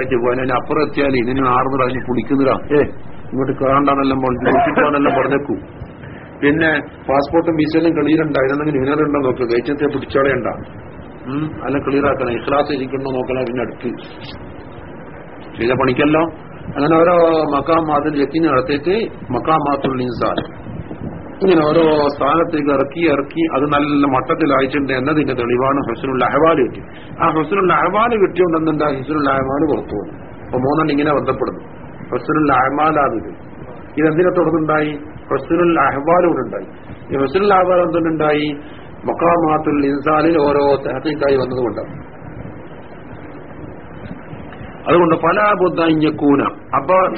ആയിട്ട് പോകാൻ. അതിന് അപ്പുറം എത്തിയാൽ ഇതിന് ആറുന്നൂറ് അതിന് കുടിക്കുന്നതാ ഏ ഇങ്ങോട്ട് കയറണ്ടെന്നെല്ലാം പോകാനെല്ലാം പറഞ്ഞേക്കൂ. പിന്നെ പാസ്പോർട്ടും വിസയിലും ക്ലിയറുണ്ട്? അതിനെന്തെങ്കിലും ഉണ്ടോ നോക്കുക കയറ്റത്തെ പിടിച്ചോളേണ്ട അല്ല ക്ലിയർ ആക്കണം ഇഖ്ലാസ് ഇരിക്കണോ നോക്കണം പിന്നെ അടുത്ത്. ചെയ്ത പണിക്കല്ലോ. അങ്ങനെ ഓരോ മക്കാമാത്തിൽ യക്കിന് നടത്തിയിട്ട് മക്കാമാത്തുൽ ഇൻസാൻ. ഇങ്ങനെ ഓരോ സ്ഥാനത്തേക്ക് ഇറക്കി ഇറക്കി അത് നല്ല മട്ടത്തിലായിട്ടുണ്ട് എന്നതിന്റെ തെളിവാണ് ഹസനുള്ള അഹവാൽ കിട്ടി ആ ഹസനുള്ള അഹവാൽ കിട്ടിയോണ്ടെന്താ ഹസനുള്ള അഹവാൽ പുറത്തു പോകുന്നു അപ്പൊ മൂന്നെണ്ണം ഇങ്ങനെ ബന്ധപ്പെടുന്നു. ഹുസനുള്ള അഹമാലാത് ഇതെന്തിനെ തുടർന്നുണ്ടായി? ഹുസനുൽ അഹ്വാലൂടെ ഉണ്ടായി. ഈ ഹുസനുൽ അഹ്വാൽ എന്തുണ്ടായി മക്കാമാത്തുൽ ഇൻസാലിൽ ഓരോ തെഹത്തിക്കായി വന്നതുകൊണ്ടാണ്. അതുകൊണ്ട് പല ബുദ്ധൂന അപ്പൊ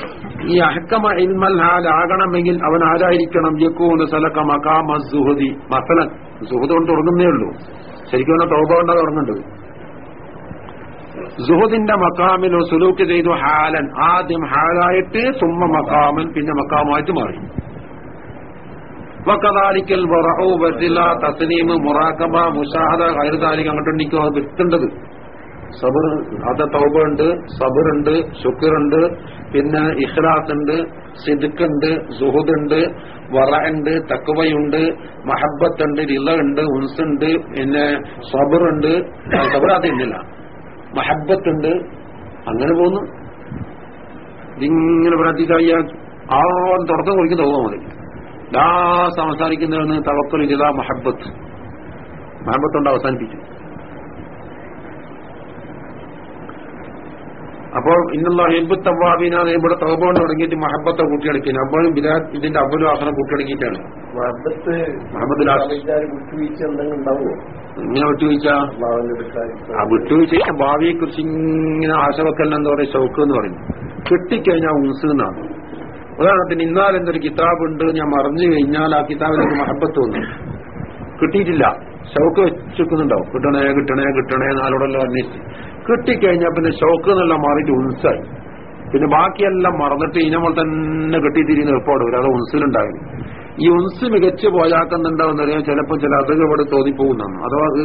ഈ അഹക്കമ ഇൽമൽ ഹാലാകണമെങ്കിൽ അവൻ ആരായിരിക്കണം? യക്കൂന് സലക്ക മകാമ സുഹൃതി. മസലൻ. സുഹൃത് കൊണ്ട് തുടങ്ങുന്നേ ഉള്ളൂ. ശരിക്കും അവനെ തോപ കൊണ്ടാ തുടങ്ങുന്നുണ്ട്. സുഹുദിന്റെ മക്കാമിലോ സുലൂക്ക് ചെയ്തു ഹാലൻ. ആദ്യം ഹാലായിട്ട് സുമ്മ മക്കാമൻ പിന്നെ മക്കാമായിട്ട് മാറി. വക്കതാലിക്കൽ തസ്ലീം മുറാക്കബ മുഷാഹദ ഹൈർദാലിക് അങ്ങോട്ടുണ്ടെങ്കിൽ അത് വിത്തുണ്ടത് സബർ അത് തൗബ ഉണ്ട് സബറുണ്ട് ശുക്റുണ്ട് പിന്നെ ഇഹ്ലാസ് ഉണ്ട് സിദുക്കുണ്ട് സുഹുദുണ്ട് വറയുണ്ട് തക്കുവയുണ്ട് മഹബത്തുണ്ട് ഉണ്ട് ഉൻസുണ്ട് പിന്നെ സബറുണ്ട്. സബർ അതില്ല മഹബത്തുണ്ട് അങ്ങനെ പോകുന്നു. ഇതിങ്ങനെ പ്രാർത്ഥിക്കായ ആ തുടക്കം കുറിക്കുന്ന തോന്നാ മതി. എല്ലാ ലാ തവക്കൽ ഇതാ മഹബത്ത് മഹബത്തുണ്ട് അവസാനിപ്പിച്ചു അപ്പോൾ ഇന്നുള്ള ഹിബ് തവാബിനാണ് ഇവിടെ തവബോണ്ട് തുടങ്ങിയിട്ട് മഹബത്തെ കൂട്ടിയടക്കുന്നത് ബിലാൽ ഇതിന്റെ അവലും ആസനം കൂട്ടിയടക്കിയിട്ടാണ് ഇങ്ങനെ വിട്ടുവീഴ്ച? ആ വിട്ടുവീഴ്ച ഭാവിയെ കുറിച്ച് ഇങ്ങനെ ആശവക്കല്ല എന്താ പറയുക ഷൗക്ക് എന്ന് പറയും. കിട്ടിക്കഴിഞ്ഞാൽ എന്നാണ്. ഉദാഹരണത്തിന് ഇന്നാൽ എന്തൊരു കിതാബുണ്ട് ഞാൻ മറിഞ്ഞു കഴിഞ്ഞാൽ ആ കിതാബിലേക്ക് മഹബത്ത് വന്നു കിട്ടിയിട്ടില്ല. ഷൗക്ക് വെച്ചിരിക്കുന്നുണ്ടാവും കിട്ടണേ കിട്ടണേ കിട്ടണേ നാലോടെല്ലാം അന്വേഷിച്ച്. കിട്ടിക്കഴിഞ്ഞാൽ പിന്നെ ഷോക്ക് എന്നുള്ള മാറിയിട്ട് ഉൻസായി. പിന്നെ ബാക്കിയെല്ലാം മറന്നിട്ട് ഇനമോൾ തന്നെ കെട്ടിത്തിരിയുന്ന എപ്പോഴും വരും. അത് ഉൻസിലുണ്ടാകും ഈ ഉൻസ് മികച്ചു പോയാക്കുന്നുണ്ടാവുന്നറിയാം ചിലപ്പോൾ ചില അതുകൾ ഇവിടെ തോന്നിപ്പോകുന്നതാണ്. അഥവാ അത്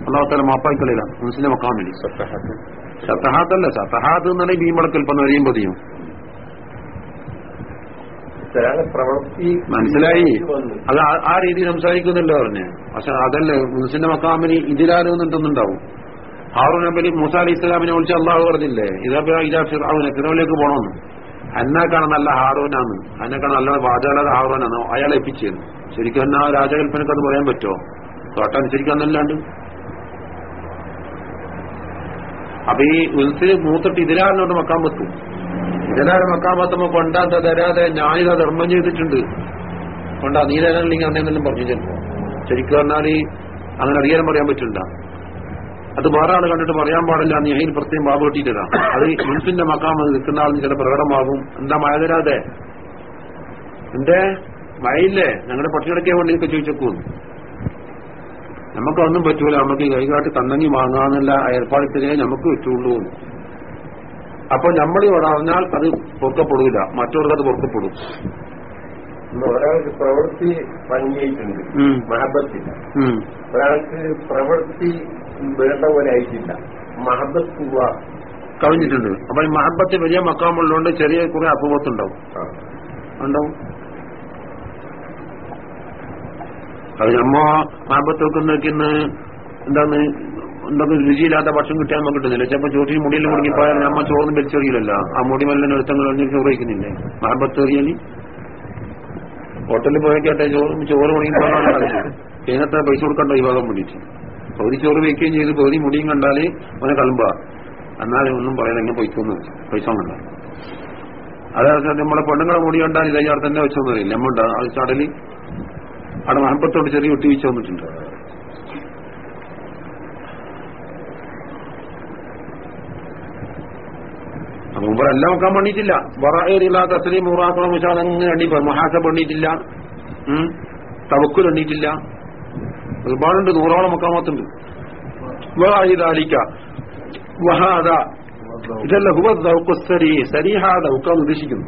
അള്ളാഹത്തല മാപ്പാക്കളിലാണ് ഉൻസിനെ വെക്കാൻ വേണ്ടി. സത്തഹാത്തല്ല. സത്തഹാത്ത് എന്നാണ് ഭീമടക്കൽ പറഞ്ഞു എറിയുമ്പോൾ ചെയ്യും മനസ്സിലായി? അത് ആ- രീതി സംസാരിക്കുന്നില്ല പറഞ്ഞേ. പക്ഷെ അതല്ലേ? മുൻസിന്റെ മക്കാമിനി ഇതിലാരോ ഇതിലാലോന്നുണ്ടെന്നുണ്ടാവും ഹാറൂൻ നബലി മൂസ അലി ഇസ്ലാമിനെ വിളിച്ച് അള്ളാഹു പറഞ്ഞില്ലേ ഇതാ ഇതാ ഫിറാവിനെ ഫിറോയിലേക്ക് പോകണമെന്ന് അന്നാക്കാണ് നല്ല ഹാറൂനാന്ന് അന്നേക്കാണ് നല്ല വാചാലത ഹാറൂനാണ്. അയാളെ എപ്പിച്ചിരുന്നു ശരിക്കും എന്നാ രാജകൽപ്പനക്ക് അത് പറയാൻ പറ്റുമോ? തോട്ടനുസരിക്കാന്നല്ലാണ്ട് അപ്പൊ ഈ ഉൽസിൽ മൂത്തിട്ട് ഇതിലാലിനോട് മക്കാൻ പറ്റും. ഇതിലാൽ മക്കാൻ പറ്റുമ്പോ കൊണ്ടാത്ത തരാതെ ഞാനിതാ ധർമ്മം ചെയ്തിട്ടുണ്ട്. കൊണ്ടാ നീ തരാനില്ലെങ്കിൽ അന്നേന്നെല്ലാം പറഞ്ഞു ചിലപ്പോ ശരിക്കും പറഞ്ഞാൽ അങ്ങനെ അറിയാൻ പറയാൻ പറ്റില്ല അത് വേറെ ആൾ കണ്ടിട്ട് പറയാൻ പാടില്ല നീ അതിൽ പ്രത്യേകം ബാബ് കെട്ടിയിട്ടതാണ് അത് മുൻസിന്റെ മക്കാം അത് നിൽക്കുന്ന ആളിന് ചില പ്രകടമാകും. എന്താ മഴ തരാതെ എന്തേ? മഴയില്ലേ ഞങ്ങളുടെ പട്ടിയടക്കിയ കൊണ്ട് എനിക്ക് ചോദിച്ചേക്കും നമുക്കൊന്നും പറ്റൂല. നമുക്ക് കൈകാട്ടി തന്നങ്ങി വാങ്ങാന്നുള്ള ഏർപ്പാടിത്തരേ നമുക്ക് പറ്റുള്ളൂ. അപ്പൊ നമ്മൾ ഇവിടെ അറിഞ്ഞാൽ അത് പൊറുക്കപ്പെടൂല. മറ്റവർക്ക് അത് പൊറുക്കപ്പെടും. ഒരാൾക്ക് പ്രവൃത്തി ഭംഗിയായിട്ടുണ്ട്. മഹബത്തില്ല ഒരാൾക്ക് പ്രവൃത്തി വേണ്ട പോലെ ആയിട്ടില്ല. മഹബത്ത് കവിഞ്ഞിട്ടുണ്ട് അപ്പൊ ഈ മഹബത്ത് വലിയ മക്കാമുള്ളതുകൊണ്ട് ചെറിയ കുറെ അപൂർവത്തുണ്ടാവും ഉണ്ടാവും. അത് നമ്മ മഹബത്ത് വെക്കുന്ന വെക്കുന്ന എന്താണ് എന്തൊക്കെ രുചിയില്ലാത്ത ഭക്ഷണം കിട്ടിയാൽ നമുക്ക് കിട്ടുന്നില്ല. ചിലപ്പോ ചോട്ടി മുടിയിൽ മുടങ്ങി പോയാൽ നമ്മ ചോറിന് വലിച്ചെറിയില്ലല്ലോ. ആ മുടി മെല്ലെ നൃത്തങ്ങൾ ചോറ് വയ്ക്കുന്നില്ലേ മഹബത്ത് എറിയാലി? ഹോട്ടലിൽ പോയിക്കട്ടെ ചോറ് ചോറ് മുടങ്ങി പോകാൻ ഇതിനത്ര പൈസ കൊടുക്കണ്ട ഈ ഭാഗം വേണ്ടിയിട്ട് പകുതി ചോറ് വയ്ക്കുകയും ചെയ്ത് പകുതി മുടിയും കണ്ടാൽ അവനെ കളമ്പ. എന്നാലും ഒന്നും പറയാൻ എങ്ങനെ പൊയ്ക്കൊന്നു പൈസ കണ്ട അതായത് നമ്മളെ പെണ്ണുങ്ങളെ മുടി കണ്ടാൽ ഇതയ്യാർ തന്നെ വെച്ചോന്ന് പറയില്ല നമ്മൾ അത് ചടലി അവിടെ മഹബത്തോട് ചെറിയ ഒട്ടി വെച്ച് വന്നിട്ടുണ്ട്. മുമ്പ് എല്ലാം വെക്കാൻ വേണ്ടിയിട്ടില്ല അത്രയും മൂറാക്കണം വെച്ചാൽ അങ്ങനെ എണ്ണി മഹാസ പണിയിട്ടില്ല. തവക്കുൽ എണ്ണീറ്റില്ല ഒരുപാടുണ്ട് നൂറോളം മക്കാമത്തുണ്ട്. വാഹിദാലിക്ക വഹാദ ഇതല്ല ഹുവ ദൗക്കു സരീ സരീഹാ ദൗക്കാന്ന് ഉദ്ദേശിക്കുന്നു.